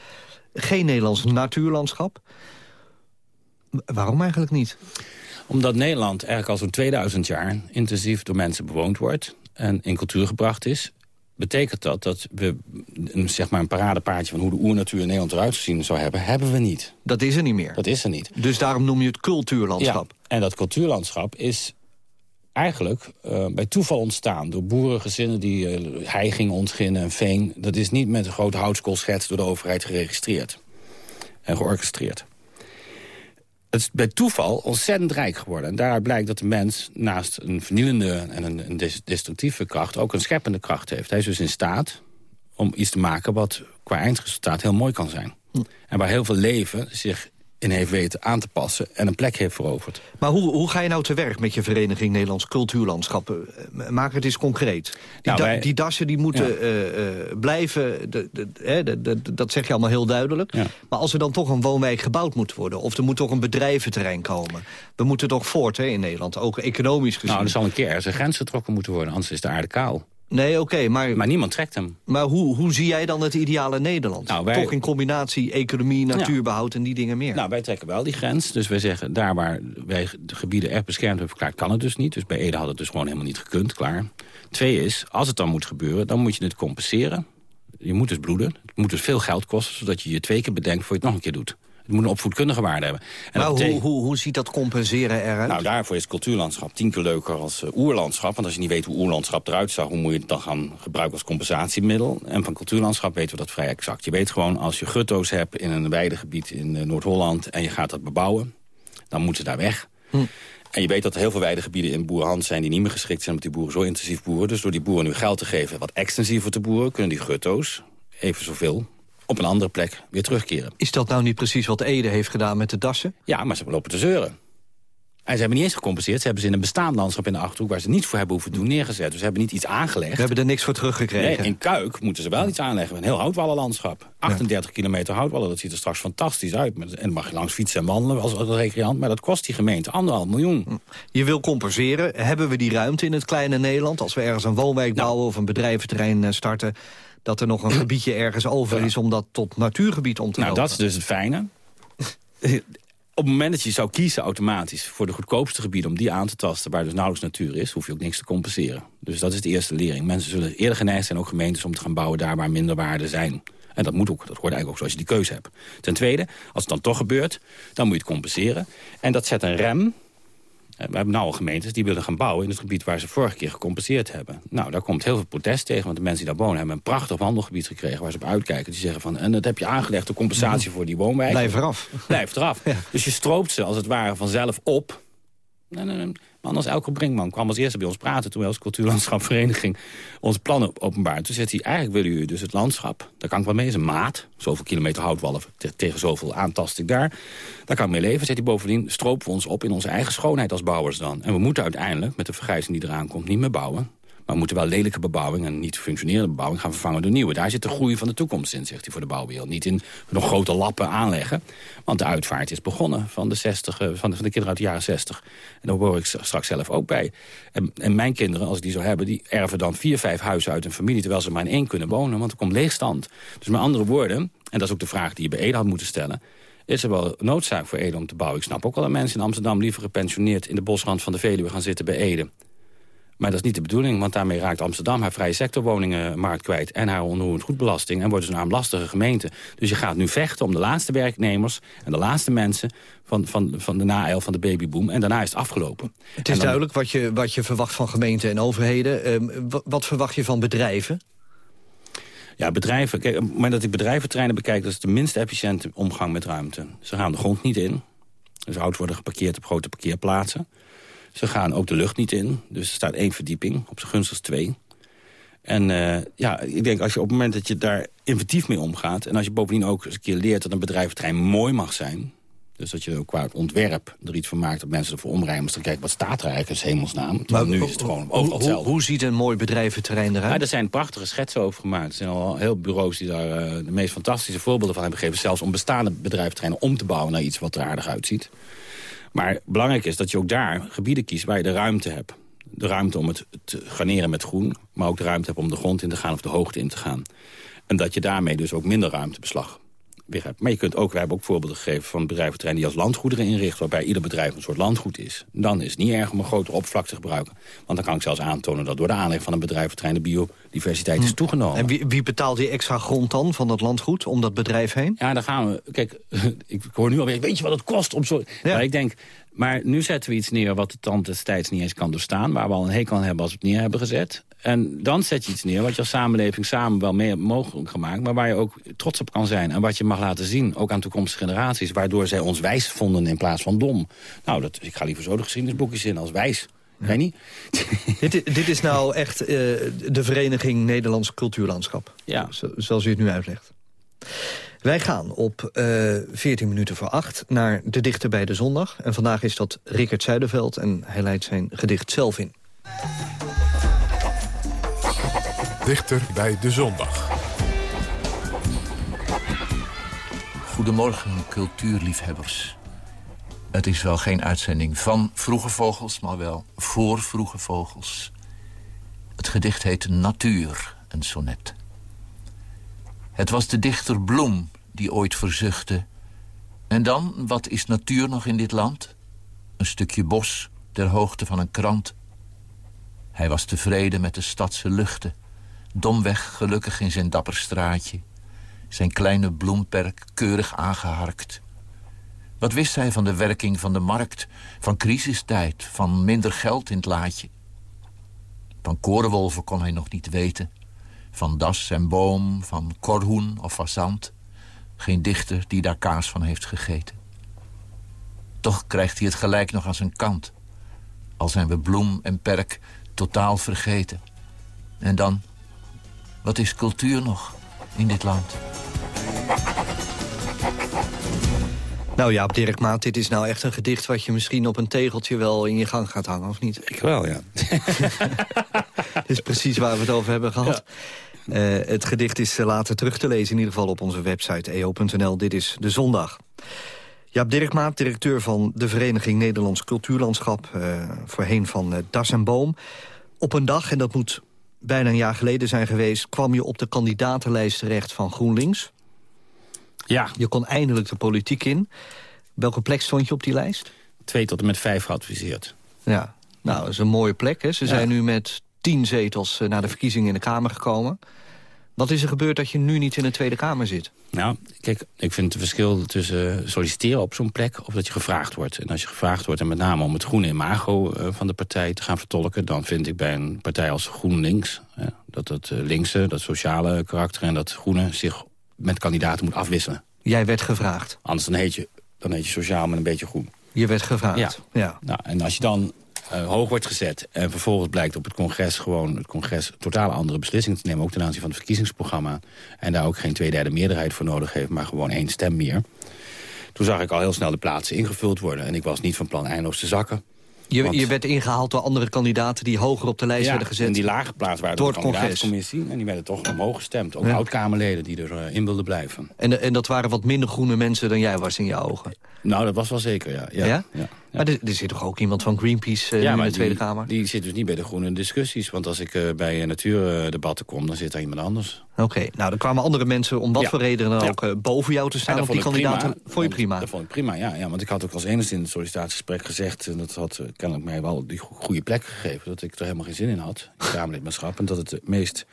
F: Geen Nederlands Natuurlandschap. Waarom eigenlijk niet?
G: Omdat Nederland eigenlijk al zo'n 2000 jaar intensief door mensen bewoond wordt... en in cultuur gebracht is... betekent dat dat we een, zeg maar een paradepaardje van hoe de oernatuur in Nederland eruit gezien zou hebben... hebben we niet.
F: Dat is er niet meer.
G: Dat is er niet.
F: Dus daarom noem je het cultuurlandschap.
G: Ja, en dat cultuurlandschap is eigenlijk eh, bij toeval ontstaan... door boerengezinnen die eh heiging ontginnen en veen. Dat is niet met een grote houtskoolschets door de overheid geregistreerd en georchestreerd. Het is bij toeval ontzettend rijk geworden. En daaruit blijkt dat de mens naast een vernielende en een, een des- destructieve kracht... ook een scheppende kracht heeft. Hij is dus in staat om iets te maken wat qua eindresultaat heel mooi kan zijn. En waar heel veel leven zich in heeft weten aan te passen... en een plek heeft veroverd.
F: Maar hoe, hoe ga je nou te werk met je vereniging Nederlands Cultuurlandschap? Eh, Maak het eens concreet. Die,
G: Nou,
F: da-
G: wij-
F: die dassen die moeten
G: Ja.
F: eh, eh, blijven, de- de- dat zeg je allemaal heel duidelijk. Maar als er dan toch een woonwijk gebouwd moet worden... of er moet toch een bedrijventerrein komen... we moeten toch voort hè, in Nederland, ook economisch gezien.
G: Nou, er zal een keer ergens een grens getrokken moeten worden... anders is de aarde kaal.
F: Nee, oké, maar...
G: Maar niemand trekt hem.
F: Maar hoe, hoe zie jij dan het ideale Nederland?
G: Nou, wij-
F: Toch in combinatie economie, natuurbehoud en die dingen meer.
G: Nou, wij trekken wel die grens. Dus wij zeggen, daar waar wij de gebieden echt beschermd hebben verklaard... kan het dus niet. Dus bij Ede had het dus gewoon helemaal niet gekund, klaar. Twee is, als het dan moet gebeuren, dan moet je het compenseren. Je moet dus bloeden. Het moet dus veel geld kosten... zodat je je twee keer bedenkt voor je het nog een keer doet. Het moet een opvoedkundige waarde hebben. En
F: maar hoe, hoe, hoe ziet dat compenseren eruit?
G: Nou, daarvoor is het cultuurlandschap tien keer leuker als eh, oerlandschap. Want als je niet weet hoe oerlandschap eruit zag... hoe moet je het dan gaan gebruiken als compensatiemiddel? En van cultuurlandschap weten we dat vrij exact. Je weet gewoon, als je gutto's hebt in een weidegebied in eh, Noord-Holland... en je gaat dat bebouwen, dan moeten ze daar weg. En je weet dat er heel veel weidegebieden in boerenhand zijn... die niet meer geschikt zijn omdat die boeren zo intensief boeren. Dus door die boeren nu geld te geven wat extensiever te boeren... kunnen die gutto's even zoveel op een andere plek weer terugkeren.
F: Is dat nou niet precies wat Ede heeft gedaan met de dassen?
G: Ja, maar ze lopen te zeuren. En ze hebben niet eens gecompenseerd. Ze hebben ze in een bestaand landschap in de Achterhoek... waar ze niets voor hebben hoeven doen neergezet. Dus ze hebben niet iets aangelegd.
F: We hebben er niks voor teruggekregen.
G: Nee, in Kuik moeten ze wel iets aanleggen. Een heel houtwallenlandschap. 38 kilometer houtwallen, dat ziet er straks fantastisch uit. En dan mag je langs fietsen en wandelen als, als recreant. Maar dat kost die gemeente anderhalf miljoen.
F: Je wil compenseren. Hebben we die ruimte in het kleine Nederland? Als we ergens een woonwijk bouwen of een bedrijventerrein eh, starten... dat er nog een gebiedje ergens over is om dat tot natuurgebied om te
G: Nou,
F: lopen?
G: dat is dus het fijne. Op het moment dat je zou kiezen automatisch voor de goedkoopste gebieden... om die aan te tasten waar dus nauwelijks natuur is... hoef je ook niks te compenseren. Dus dat is de eerste lering. Mensen zullen eerder geneigd zijn, ook gemeentes... om te gaan bouwen daar waar minder waarden zijn. En dat moet ook. Dat hoort eigenlijk ook zoals je die keuze hebt. Ten tweede, als het dan toch gebeurt, dan moet je het compenseren. En dat zet een rem We hebben nou al gemeentes die willen gaan bouwen in het gebied waar ze vorige keer gecompenseerd hebben. Nou, daar komt heel veel protest tegen, want de mensen die daar wonen hebben een prachtig wandelgebied gekregen waar ze op uitkijken. Die zeggen van, en dat heb je aangelegd, de compensatie voor die woonwijk.
F: Blijf eraf.
G: Blijf eraf. Dus je stroopt ze als het ware vanzelf op. Man als Elke Brinkman kwam als eerste bij ons praten... toen wij als cultuurlandschapvereniging onze plannen openbaarden. Toen zei hij, eigenlijk willen jullie dus het landschap... daar kan ik wel mee, is een maat. Zoveel kilometer houtwallen te- tegen zoveel aantast ik daar. Daar kan ik mee leven. Zegt hij bovendien, stropen we ons op in onze eigen schoonheid als bouwers dan. En we moeten uiteindelijk, met de vergrijzing die eraan komt, niet meer bouwen. Maar we moeten wel lelijke bebouwing en niet functionerende bebouwing gaan vervangen door nieuwe. Daar zit de groei van de toekomst in, zegt hij voor de bouwwereld. Niet in nog grote lappen aanleggen. Want de uitvaart is begonnen van de, 60, eh, van de, van de kinderen uit de jaren 60. En daar hoor ik straks zelf ook bij. En, en mijn kinderen, als die zo hebben, die erven dan vier, vijf huizen uit een familie... terwijl ze maar in één kunnen wonen, want er komt leegstand. Dus met andere woorden, en dat is ook de vraag die je bij Ede had moeten stellen is er wel noodzaak voor Ede om te bouwen. Ik snap ook wel dat mensen in Amsterdam liever gepensioneerd... in de bosrand van de Veluwe gaan zitten bij Ede. Maar dat is niet de bedoeling, want daarmee raakt Amsterdam... haar vrije sectorwoningenmarkt kwijt en haar onroerend goedbelasting... en wordt dus een armlastige gemeente. Dus je gaat nu vechten om de laatste werknemers... en de laatste mensen van, van, van de naijl van de babyboom. En daarna is het afgelopen.
F: Het is duidelijk wat je, wat je verwacht van gemeenten en overheden. Ehm, wat verwacht je van bedrijven?
G: Ja, bedrijven. Kijk, op het moment dat ik bedrijventerreinen bekijk... dat is de minst efficiënte omgang met ruimte. Ze gaan de grond niet in. Dus auto's worden geparkeerd op grote parkeerplaatsen. Ze gaan ook de lucht niet in. Dus er staat één verdieping, op zijn gunstigst twee. En uh, ja, ik denk als je op het moment dat je daar inventief mee omgaat... en als je bovendien ook eens een keer leert dat een bedrijventerrein mooi mag zijn... Dus dat je ook qua ontwerp er iets van maakt dat mensen ervoor omrijden. Maar dan kijken, wat staat er eigenlijk als hemelsnaam? Maar nu is het gewoon overal
F: hoe, hoe, hoe, ziet een mooi bedrijventerrein eruit?
G: Ja, er zijn prachtige schetsen over gemaakt. Er zijn al heel bureaus die daar uh, de meest fantastische voorbeelden van hebben gegeven. Zelfs om bestaande bedrijventerreinen om te bouwen naar iets wat er aardig uitziet. Maar belangrijk is dat je ook daar gebieden kiest waar je de ruimte hebt. De ruimte om het te garneren met groen. Maar ook de ruimte hebt om de grond in te gaan of de hoogte in te gaan. En dat je daarmee dus ook minder ruimtebeslag weer hebt. Maar je kunt ook, we hebben ook voorbeelden gegeven van bedrijventerreinen die als landgoederen inrichten, waarbij ieder bedrijf een soort landgoed is. Dan is het niet erg om een grotere oppervlakte te gebruiken. Want dan kan ik zelfs aantonen dat door de aanleg van een bedrijventerrein de biodiversiteit is
F: Hm.
G: toegenomen.
F: En wie, wie betaalt die extra grond dan van dat landgoed om dat bedrijf heen?
G: Ja, dan gaan we. Kijk, ik hoor nu alweer, weet je wat het kost om zo... Maar ik denk, maar nu zetten we iets neer wat de tand destijds niet eens kan doorstaan. Waar we al een hekel aan hebben als we het neer hebben gezet. En dan zet je iets neer wat je als samenleving samen wel meer mogelijk gemaakt. Maar waar je ook trots op kan zijn. En wat je mag laten zien, ook aan toekomstige generaties. Waardoor zij ons wijs vonden in plaats van dom. Nou, dat, ik ga liever zo de geschiedenisboekjes in als wijs. Weet niet?
F: dit, dit is nou echt eh, de Vereniging Nederlands Cultuurlandschap.
G: Ja.
F: Zo- zoals u het nu uitlegt. Wij gaan op eh 14 minuten voor 8 naar de dichter bij de zondag. En vandaag is dat Rickert Zuiderveld en hij leidt zijn gedicht zelf in.
A: Dichter bij de zondag.
N: Goedemorgen, cultuurliefhebbers. Het is wel geen uitzending van Vroege Vogels, maar wel voor Vroege Vogels. Het gedicht heet Natuur, een sonnet. Het was de dichter Bloem die ooit verzuchtte... En dan, wat is natuur nog in dit land? Een stukje bos ter hoogte van een krant. Hij was tevreden met de stadse luchten. Domweg gelukkig in zijn dapper straatje. Zijn kleine bloemperk keurig aangeharkt. Wat wist hij van de werking van de markt, van crisistijd, van minder geld in het laadje? Van korenwolven kon hij nog niet weten. Van das en boom, van korhoen of fazant. Geen dichter die daar kaas van heeft gegeten. Toch krijgt hij het gelijk nog aan zijn kant. Al zijn we bloem en perk totaal vergeten. En dan, wat is cultuur nog in dit land?
F: Nou ja, Dirk Maat, dit is nou echt een gedicht... wat je misschien op een tegeltje wel in je gang gaat hangen, of niet?
G: Ik wel, ja.
F: Dit is precies waar we het over hebben gehad. Eh, het gedicht is eh, later terug te lezen, in ieder geval op onze website eo.nl. Dit is De Zondag. Jaap Dirkmaat, directeur van de Vereniging Nederlands Cultuurlandschap... eh, voorheen van Das en Boom. Op een dag, en dat moet bijna een jaar geleden zijn geweest... kwam je op de kandidatenlijst terecht van GroenLinks.
G: Ja.
F: Je kon eindelijk de politiek in. Welke plek stond je op die lijst?
G: Twee tot en met vijf geadviseerd.
F: Ja, nou, dat is een mooie plek. Hè? Ze
G: Ja.
F: zijn nu met tien zetels eh, naar de verkiezingen in de Kamer gekomen. Wat is er gebeurd dat je nu niet in de Tweede Kamer zit?
G: Nou, kijk, ik vind het verschil tussen solliciteren op zo'n plek... of dat je gevraagd wordt. En als je gevraagd wordt, en met name om het groene imago eh, van de partij te gaan vertolken... dan vind ik bij een partij als GroenLinks... dat het eh, linkse, dat sociale karakter en dat groene... zich met kandidaten moet afwisselen.
F: Jij werd gevraagd.
G: Anders dan heet je, dan heet je sociaal met een beetje groen.
F: Je werd gevraagd.
G: Ja.
F: ja.
G: Nou, en als je dan eh, hoog wordt gezet en vervolgens blijkt op het congres gewoon het congres totaal andere beslissingen te nemen, ook ten aanzien van het verkiezingsprogramma, en daar ook geen tweederde meerderheid voor nodig heeft, maar gewoon één stem meer. Toen zag ik al heel snel de plaatsen ingevuld worden en ik was niet van plan eindeloos te zakken.
F: Je,
G: Want-
F: je werd ingehaald door andere kandidaten die hoger op de lijst
G: ja,
F: werden gezet.
G: en die laag geplaatst waren
F: door
G: de kandidaatcommissie. En die werden toch omhoog gestemd. Ook
F: Ja.
G: oud-Kamerleden die erin in wilden blijven.
F: En, en dat waren wat minder groene mensen dan jij was in je ogen.
G: Nou, dat was wel zeker. Ja?
F: ja,
G: ja.
F: Maar er, er zit toch ook iemand van Greenpeace eh, in de Tweede
G: die,
F: Kamer?
G: die zit dus niet bij de groene discussies. Want als ik eh, bij eh, natuurdebatten kom, dan zit daar iemand anders.
F: Oké, nou, er kwamen andere mensen om wat
G: Ja.
F: voor redenen dan ook boven jou te staan
G: dat
F: op die kandidaten.
G: prima.
F: Vond je prima?
G: Dat vond ik prima, ja, ja. Want ik had ook als enigste in het sollicitatiegesprek gezegd... en dat had kennelijk mij wel die go- goede plek gegeven... dat ik er helemaal geen zin in had, in Kamerlidmaatschap. En dat het meest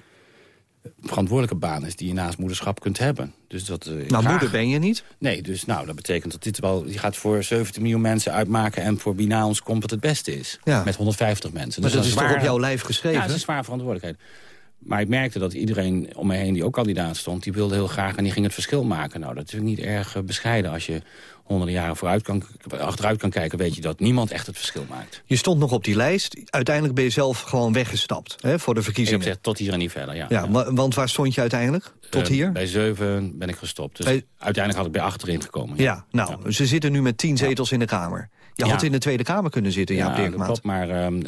G: verantwoordelijke baan is die je naast moederschap kunt hebben. Dus dat, ik
F: Nou, moeder ben je niet.
G: Nee, dus nou, dat betekent dat dit wel... je gaat voor 17 miljoen mensen uitmaken... en voor wie na ons komt wat het beste is.
F: Ja.
G: Met 150 mensen.
F: Maar
G: Dus
F: dat is toch
G: zwaar-
F: op jouw lijf geschreven?
G: Ja, dat is een zware verantwoordelijkheid. Maar ik merkte dat iedereen om me heen die ook kandidaat stond... die wilde heel graag en die ging het verschil maken. Nou, dat is natuurlijk niet erg eh, bescheiden. Als je honderden jaren vooruit kan, achteruit kan kijken... weet je dat niemand echt het verschil maakt.
F: Je stond nog op die lijst. Uiteindelijk ben je zelf gewoon weggestapt hè, voor de
G: Ik heb
F: verkiezingen.
G: gezegd, tot hier en niet verder, ja.
F: ja, wa- want waar stond je uiteindelijk? Tot
G: Eh,
F: hier?
G: Bij zeven ben ik gestopt. Dus
F: Bij-
G: uiteindelijk had ik bij achterin gekomen.
F: Ja, nou, ze zitten nu met tien zetels in de Kamer. Je had in de Tweede Kamer kunnen zitten, Jaap
G: Ja, klopt, maar ehm,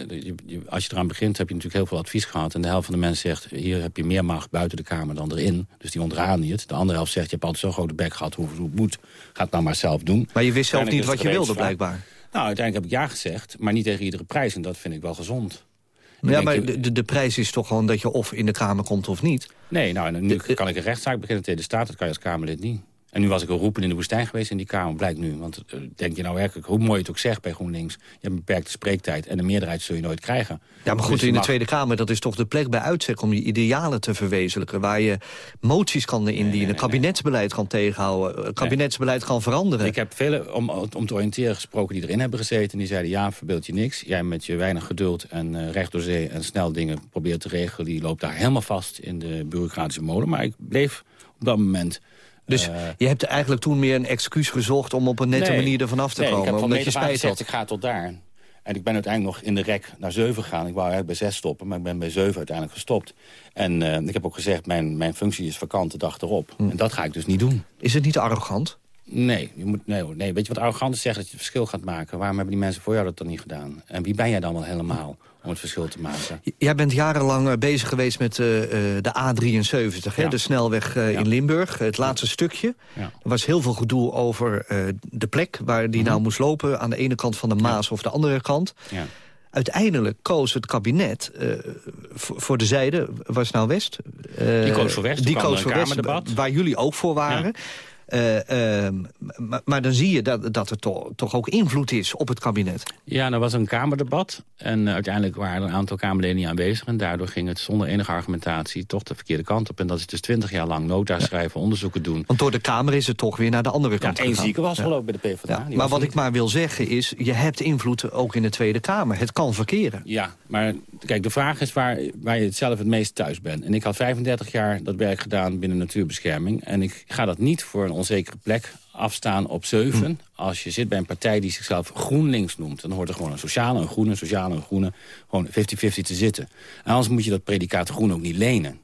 G: als je eraan begint heb je natuurlijk heel veel advies gehad. En de helft van de mensen zegt, hier heb je meer macht buiten de Kamer dan erin. Dus die ontraden je het. De andere helft zegt, je hebt altijd zo'n grote bek gehad, hoe, het moet. Ga het nou maar zelf doen.
F: Maar je wist zelf niet wat je wilde, blijkbaar.
G: Nou, uiteindelijk heb ik ja gezegd, maar niet tegen iedere prijs. En dat vind ik wel gezond.
F: Ja, maar
G: je-
F: de, de, prijs is toch gewoon dat je of in de Kamer komt of niet.
G: Nee, nou, en nu kan ik een rechtszaak beginnen tegen de staat. Dat kan je als Kamerlid niet. En nu was ik een roepen in de woestijn geweest in die Kamer, blijkt nu. Want eh, denk je nou werkelijk, hoe mooi je het ook zegt bij GroenLinks... je hebt een beperkte spreektijd en de meerderheid zul je nooit krijgen.
F: Ja, maar goed,
G: Dus
F: in de Tweede Kamer, dat is toch de plek bij uitstek... om je idealen te verwezenlijken, waar je moties kan indienen... kabinetsbeleid kan tegenhouden, eh, kabinetsbeleid kan veranderen.
G: Ik heb velen om, om te oriënteren gesproken die erin hebben gezeten. En die zeiden, ja, verbeeld je niks. Jij met je weinig geduld en eh, recht door zee en snel dingen probeert te regelen... die loopt daar helemaal vast in de bureaucratische molen. Maar ik bleef op dat moment...
F: Dus
G: eh,
F: je hebt eigenlijk toen meer een excuus gezocht... om op een nette
G: Nee.
F: manier ervan af te
G: nee,
F: komen,
G: ik heb
F: omdat je spijt
G: gezegd,
F: had.
G: ik ga tot daar. En ik ben uiteindelijk nog in de rek naar zeven gegaan. Ik wou eigenlijk bij zes stoppen, maar ik ben bij zeven uiteindelijk gestopt. En eh, ik heb ook gezegd, mijn, mijn functie is vakant de dag erop.
F: Hm.
G: En dat ga ik dus niet doen.
F: Is het niet arrogant?
G: Nee, je moet, nee, nee, weet je wat arrogant is zeggen dat je het verschil gaat maken? Waarom hebben die mensen voor jou dat dan niet gedaan? En wie ben jij dan wel helemaal om het verschil te maken?
F: Jij bent jarenlang eh, bezig geweest met eh, eh, de A73, hè,
G: Ja.
F: de snelweg in Limburg. Het laatste stukje. Er was heel veel gedoe over de plek waar die
G: Mhm.
F: nou moest lopen... aan de ene kant van de Maas of de andere kant.
G: Ja.
F: Uiteindelijk koos het kabinet voor de zijde, was nou West?
G: Die koos voor West,
F: Die koos voor West, waar jullie ook voor waren. Ehm, maar, maar dan zie je dat, dat er toch, toch ook invloed is op het kabinet.
G: Ja, er was een Kamerdebat. En eh, uiteindelijk waren er een aantal Kamerleden niet aanwezig. En daardoor ging het zonder enige argumentatie toch de verkeerde kant op. En dat is dus twintig jaar lang nota schrijven, onderzoeken doen.
F: Want door de Kamer is het toch weer naar de andere
G: Ja,
F: kant
G: één
F: gegaan.
G: zieke was
F: Ja.
G: geloof ik bij de PvdA.
F: Ja, maar wat ik maar wil zeggen is, je hebt invloed ook in de Tweede Kamer. Het kan verkeren.
G: Ja, maar kijk, de vraag is waar, waar je het zelf het meest thuis bent. En ik had 35 jaar dat werk gedaan binnen natuurbescherming. En ik ga dat niet voor een onzekere plek afstaan op zeven. Als je zit bij een partij die zichzelf GroenLinks noemt... dan hoort er gewoon een sociale, een groene, sociale, een groene... gewoon 50-50 te zitten. En anders moet je dat predicaat groen ook niet lenen.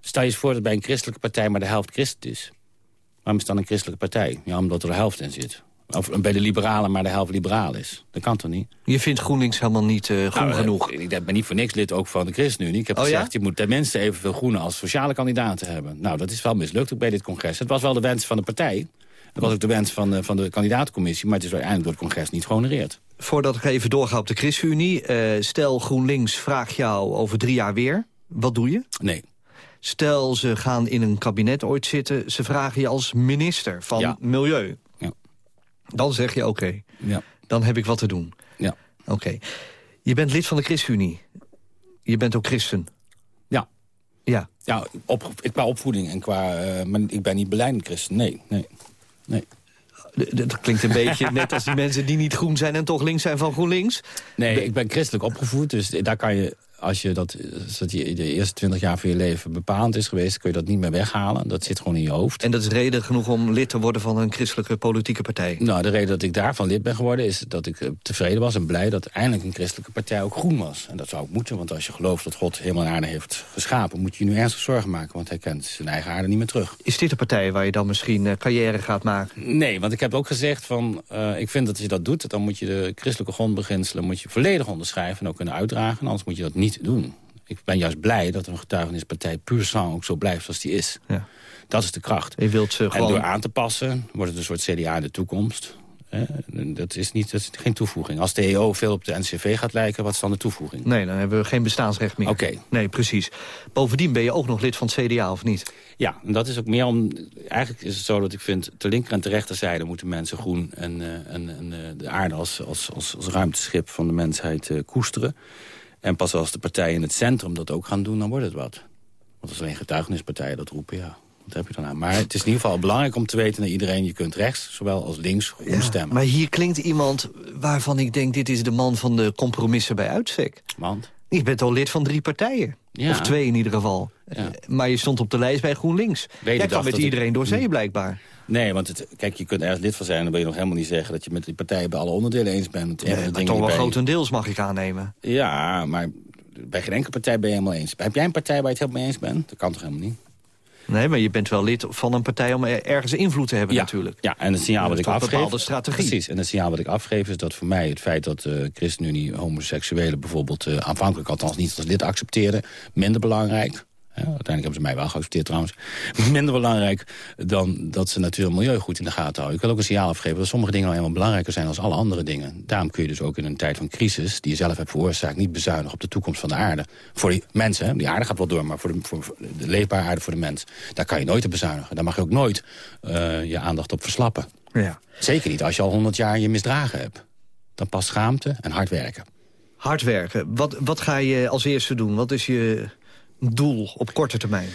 G: Stel je eens voor dat bij een christelijke partij maar de helft christen is. Waarom is dan een christelijke partij? Ja, omdat er de helft in zit. Of bij de liberalen maar de helft liberaal is. Dat kan toch niet?
F: Je vindt GroenLinks helemaal niet eh, groen
G: Nou, eh,
F: genoeg.
G: Ik ben niet voor niks lid ook van de ChristenUnie. Ik heb
F: Oh, ja?
G: gezegd, je moet tenminste evenveel groene als sociale kandidaten hebben. Nou, dat is wel mislukt ook bij dit congres. Het was wel de wens van de partij. Het was ook de wens van de, van de kandidaatcommissie. Maar het is uiteindelijk door het congres niet gehonoreerd.
F: Voordat ik even doorga op de ChristenUnie. eh, stel GroenLinks vraagt jou over drie jaar weer. Wat doe je?
G: Nee.
F: Stel ze gaan in een kabinet ooit zitten. Ze vragen je als minister van
G: Ja.
F: Milieu. Dan zeg je oké.
G: Ja.
F: Dan heb ik wat te doen.
G: Ja.
F: Oké. Je bent lid van de ChristenUnie. Je bent ook christen.
G: Ja.
F: Ja.
G: Ja, op, qua opvoeding en qua... eh, maar ik ben niet beleidend christen. Nee, nee, nee.
F: Dat klinkt een beetje net als die mensen die niet groen zijn... en toch links zijn van GroenLinks.
G: Nee, ik ben christelijk opgevoed, dus daar kan je als je dat, dat je de eerste twintig jaar van je leven bepaald is geweest... kun je dat niet meer weghalen. Dat zit gewoon in je hoofd.
F: En dat is reden genoeg om lid te worden van een christelijke politieke partij?
G: Nou, de reden dat ik daarvan lid ben geworden... is dat ik eh, tevreden was en blij dat eindelijk een christelijke partij ook groen was. En dat zou ook moeten, want als je gelooft dat God helemaal aarde heeft geschapen... moet je je nu ernstig zorgen maken, want hij kent zijn eigen aarde niet meer terug.
F: Is dit een partij waar je dan misschien eh, carrière gaat maken?
G: Nee, want ik heb ook gezegd van... eh, ik vind dat als je dat doet, dan moet je de christelijke grondbeginselen... moet je volledig onderschrijven en ook kunnen uitdragen. Anders moet je dat niet doen. Ik ben juist blij dat een getuigenispartij puur sang ook zo blijft als die is.
F: Ja.
G: Dat is de kracht.
F: Je wilt ze
G: En
F: gewoon...
G: door aan te passen wordt het een soort CDA in de toekomst. Dat is, niet, dat is geen toevoeging. Als de EO veel op de NCV gaat lijken, wat is dan de toevoeging?
F: Nee, dan hebben we geen bestaansrecht meer.
G: Oké.
F: Nee, precies. Bovendien ben je ook nog lid van het CDA, of niet?
G: Ja, en dat is ook meer om... Eigenlijk is het zo dat ik vind... ter linker en ter rechterzijde moeten mensen groen... en, eh, en, en eh, de aarde als, als, als, als ruimteschip van de mensheid eh, koesteren. En pas als de partijen in het centrum dat ook gaan doen, dan wordt het wat. Want als alleen getuigenispartijen dat roepen, ja... Wat heb je dan aan? Maar het is in ieder geval belangrijk om te weten... dat iedereen, je kunt rechts, zowel als links, groen stemmen.
F: Maar hier klinkt iemand waarvan ik denk... dit is de man van de compromissen bij uitstek.
G: Want?
F: Je bent al lid van drie partijen.
G: Ja.
F: Of twee in ieder geval. Eh, Maar je stond op de lijst bij GroenLinks. Jij kwam met iedereen door zee, blijkbaar.
G: Nee, want het, kijk, je kunt ergens lid van zijn... en dan wil je nog helemaal niet zeggen dat je met die partijen... bij alle onderdelen eens bent. De
F: maar toch wel
G: bij-
F: grotendeels mag ik aannemen.
G: Ja, maar bij geen enkele partij ben je helemaal eens. Heb jij een partij waar je het helemaal mee eens bent? Dat kan toch helemaal niet?
F: Nee, maar je bent wel lid van een partij om er- ergens invloed te hebben
G: ja,
F: natuurlijk.
G: Ja, en het signaal wat ik
F: een
G: afgeef...
F: bepaalde strategie.
G: Precies, en het signaal wat ik afgeef is dat voor mij het feit dat de ChristenUnie homoseksuelen bijvoorbeeld eh, aanvankelijk althans niet als lid accepteerde, minder belangrijk. Ja, uiteindelijk hebben ze mij wel geaccepteerd trouwens. Minder belangrijk dan dat ze natuur en milieu goed in de gaten houden. Ik wil ook een signaal afgeven dat sommige dingen nou helemaal belangrijker zijn dan alle andere dingen. Daarom kun je dus ook in een tijd van crisis, die je zelf hebt veroorzaakt, niet bezuinigen op de toekomst van de aarde. Voor die mensen, hè, die aarde gaat wel door, maar voor de, voor de leefbare aarde voor de mens. Daar kan je nooit op bezuinigen. Daar mag je ook nooit eh, je aandacht op verslappen.
F: Ja.
G: Zeker niet als je al honderd jaar je misdragen hebt. Dan past schaamte en hard werken.
F: Hard werken. Wat, wat ga je als eerste doen? Wat is je doel op korte termijn?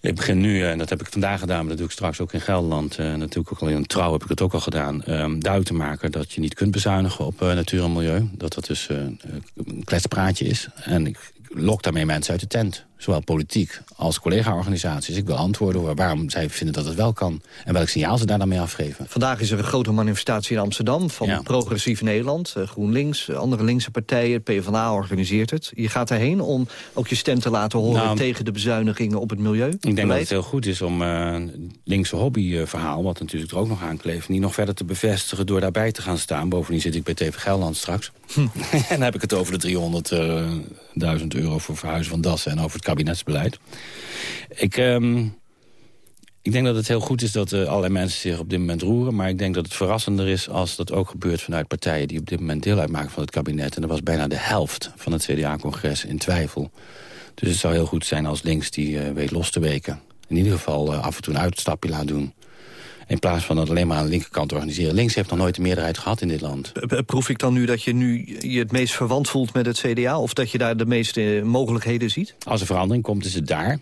G: Ik begin nu, eh, en dat heb ik vandaag gedaan... maar dat doe ik straks ook in Gelderland. eh, natuurlijk ook al in trouw heb ik het ook al gedaan. ehm duidelijk te maken dat je niet kunt bezuinigen op eh, natuur en milieu. Dat dat dus een kletspraatje is. En ik lok daarmee mensen uit de tent. Zowel politiek als collega-organisaties. Ik wil antwoorden over waarom zij vinden dat het wel kan. En welk signaal ze daar dan mee afgeven.
F: Vandaag is er een grote manifestatie in Amsterdam van
G: Ja.
F: Progressief Nederland, eh, GroenLinks, andere linkse partijen, PvdA organiseert het. Je gaat daarheen om ook je stem te laten horen
G: Nou,
F: tegen de bezuinigingen op het milieu.
G: Ik denk dat het heel goed is om een linkse hobbyverhaal... wat natuurlijk er ook nog aankleeft... niet nog verder te bevestigen door daarbij te gaan staan. Bovendien zit ik bij TV Gelderland straks. en dan heb ik het over de 300.000 euro voor verhuizen van dassen... en over het kabinetsbeleid. Ik, ehm, ik denk dat het heel goed is dat eh, allerlei mensen zich op dit moment roeren... maar ik denk dat het verrassender is als dat ook gebeurt vanuit partijen... die op dit moment deel uitmaken van het kabinet. En er was bijna de helft van het CDA-congres in twijfel. Dus het zou heel goed zijn als links die eh, weet los te weken. In ieder geval eh, af en toe een uitstapje laat doen. In plaats van dat alleen maar aan de linkerkant te organiseren. Links heeft nog nooit de meerderheid gehad in dit land.
F: Eh, eh, Proef ik dan nu dat je nu je het meest verwant voelt met het CDA... of dat je daar de meeste eh, mogelijkheden ziet?
G: Als er verandering komt, is het daar.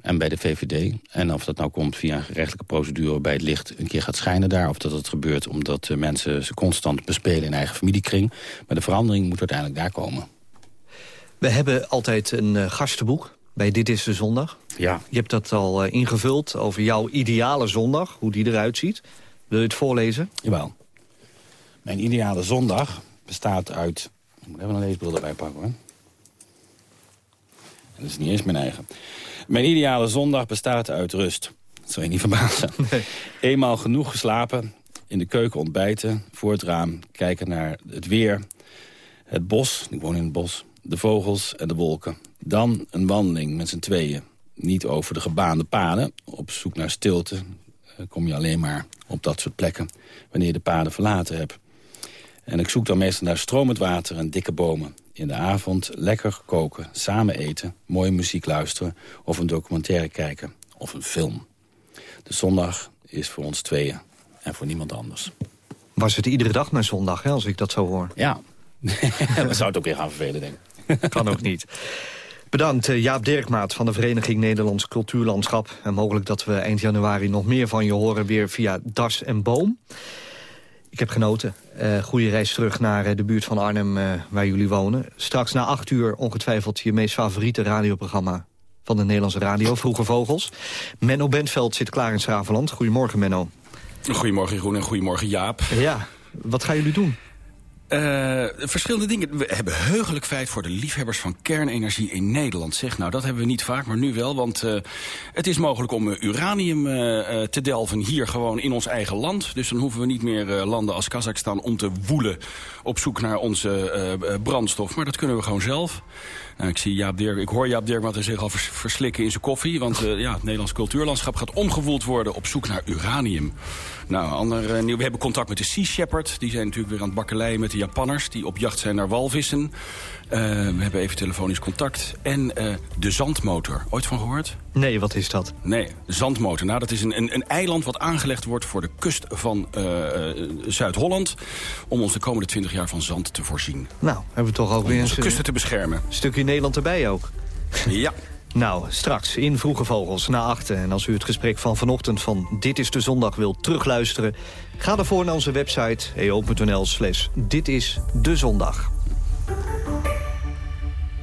G: En bij de VVD. En of dat nou komt via een gerechtelijke procedure... bij het licht een keer gaat schijnen daar. Of dat het gebeurt omdat mensen ze constant bespelen in eigen familiekring. Maar de verandering moet uiteindelijk daar komen.
F: We hebben altijd een gastenboek bij Dit is de Zondag.
G: Ja.
F: Je hebt dat al eh, ingevuld over jouw ideale zondag, hoe die eruit ziet. Wil je het voorlezen?
G: Jawel. Mijn ideale zondag bestaat uit... Ik moet even een leesbril erbij pakken hoor. Dat is niet eens mijn eigen. Mijn ideale zondag bestaat uit rust. Dat zou je niet verbazen. Eenmaal genoeg geslapen, in de keuken ontbijten, voor het raam... kijken naar het weer, het bos, ik woon in het bos... de vogels en de wolken. Dan een wandeling met z'n tweeën. Niet over de gebaande paden, op zoek naar stilte... eh, kom je alleen maar op dat soort plekken... wanneer je de paden verlaten hebt. En ik zoek dan meestal naar stromend water en dikke bomen. In de avond lekker koken, samen eten, mooie muziek luisteren... of een documentaire kijken, of een film. De zondag is voor ons tweeën en voor niemand anders.
F: Was het iedere dag mijn zondag, hè, als ik dat zo hoor?
G: Ja. We zou het ook weer gaan vervelen, denk ik.
F: Kan ook niet. Bedankt eh, Jaap Dirkmaat van de Vereniging Nederlands Cultuurlandschap. En mogelijk dat we eind januari nog meer van je horen weer via Das en Boom. Ik heb genoten. Uh, goede reis terug naar uh, de buurt van Arnhem uh, waar jullie wonen. Straks na acht uur ongetwijfeld je meest favoriete radioprogramma van de Nederlandse radio, Vroege Vogels. Menno Bentveld zit klaar in Schravenland. Goedemorgen, Menno.
O: Goedemorgen, Groen en goedemorgen, Jaap.
F: Ja, wat gaan jullie doen?
O: Uh, verschillende dingen. We hebben heugelijk feit voor de liefhebbers van kernenergie in Nederland. Zeg, nou, dat hebben we niet vaak, maar nu wel. Want uh, het is mogelijk om uh, uranium te delven hier gewoon in ons eigen land. Dus dan hoeven we niet meer landen als Kazachstan om te woelen op zoek naar onze brandstof. Maar dat kunnen we gewoon zelf. Nou, ik, zie Jaap Dirk, ik hoor Jaap Dirk zich al vers, verslikken in zijn koffie. Want ja, het Nederlands cultuurlandschap gaat omgewoeld worden op zoek naar uranium. Nou, ander nieuw. We hebben contact met de Sea Shepherd. Die zijn natuurlijk weer aan het bakkeleien met de Japanners... die op jacht zijn naar walvissen. Uh, we hebben even telefonisch contact. En uh, de zandmotor. Ooit van gehoord?
F: Nee, wat is dat?
O: Nee, de zandmotor. Nou, dat is een, een, een eiland wat aangelegd wordt voor de kust van uh, Zuid-Holland... om ons de komende 20 jaar van zand te voorzien.
F: Nou, hebben we toch ook
O: om
F: weer
O: onze kusten te beschermen.
F: Een stukje Nederland erbij ook.
O: Ja.
F: Nou, straks in Vroege Vogels na achten. En als u het gesprek van vanochtend van Dit is de Zondag wilt terugluisteren... ga ervoor naar onze website eo.nl slash Dit is de Zondag.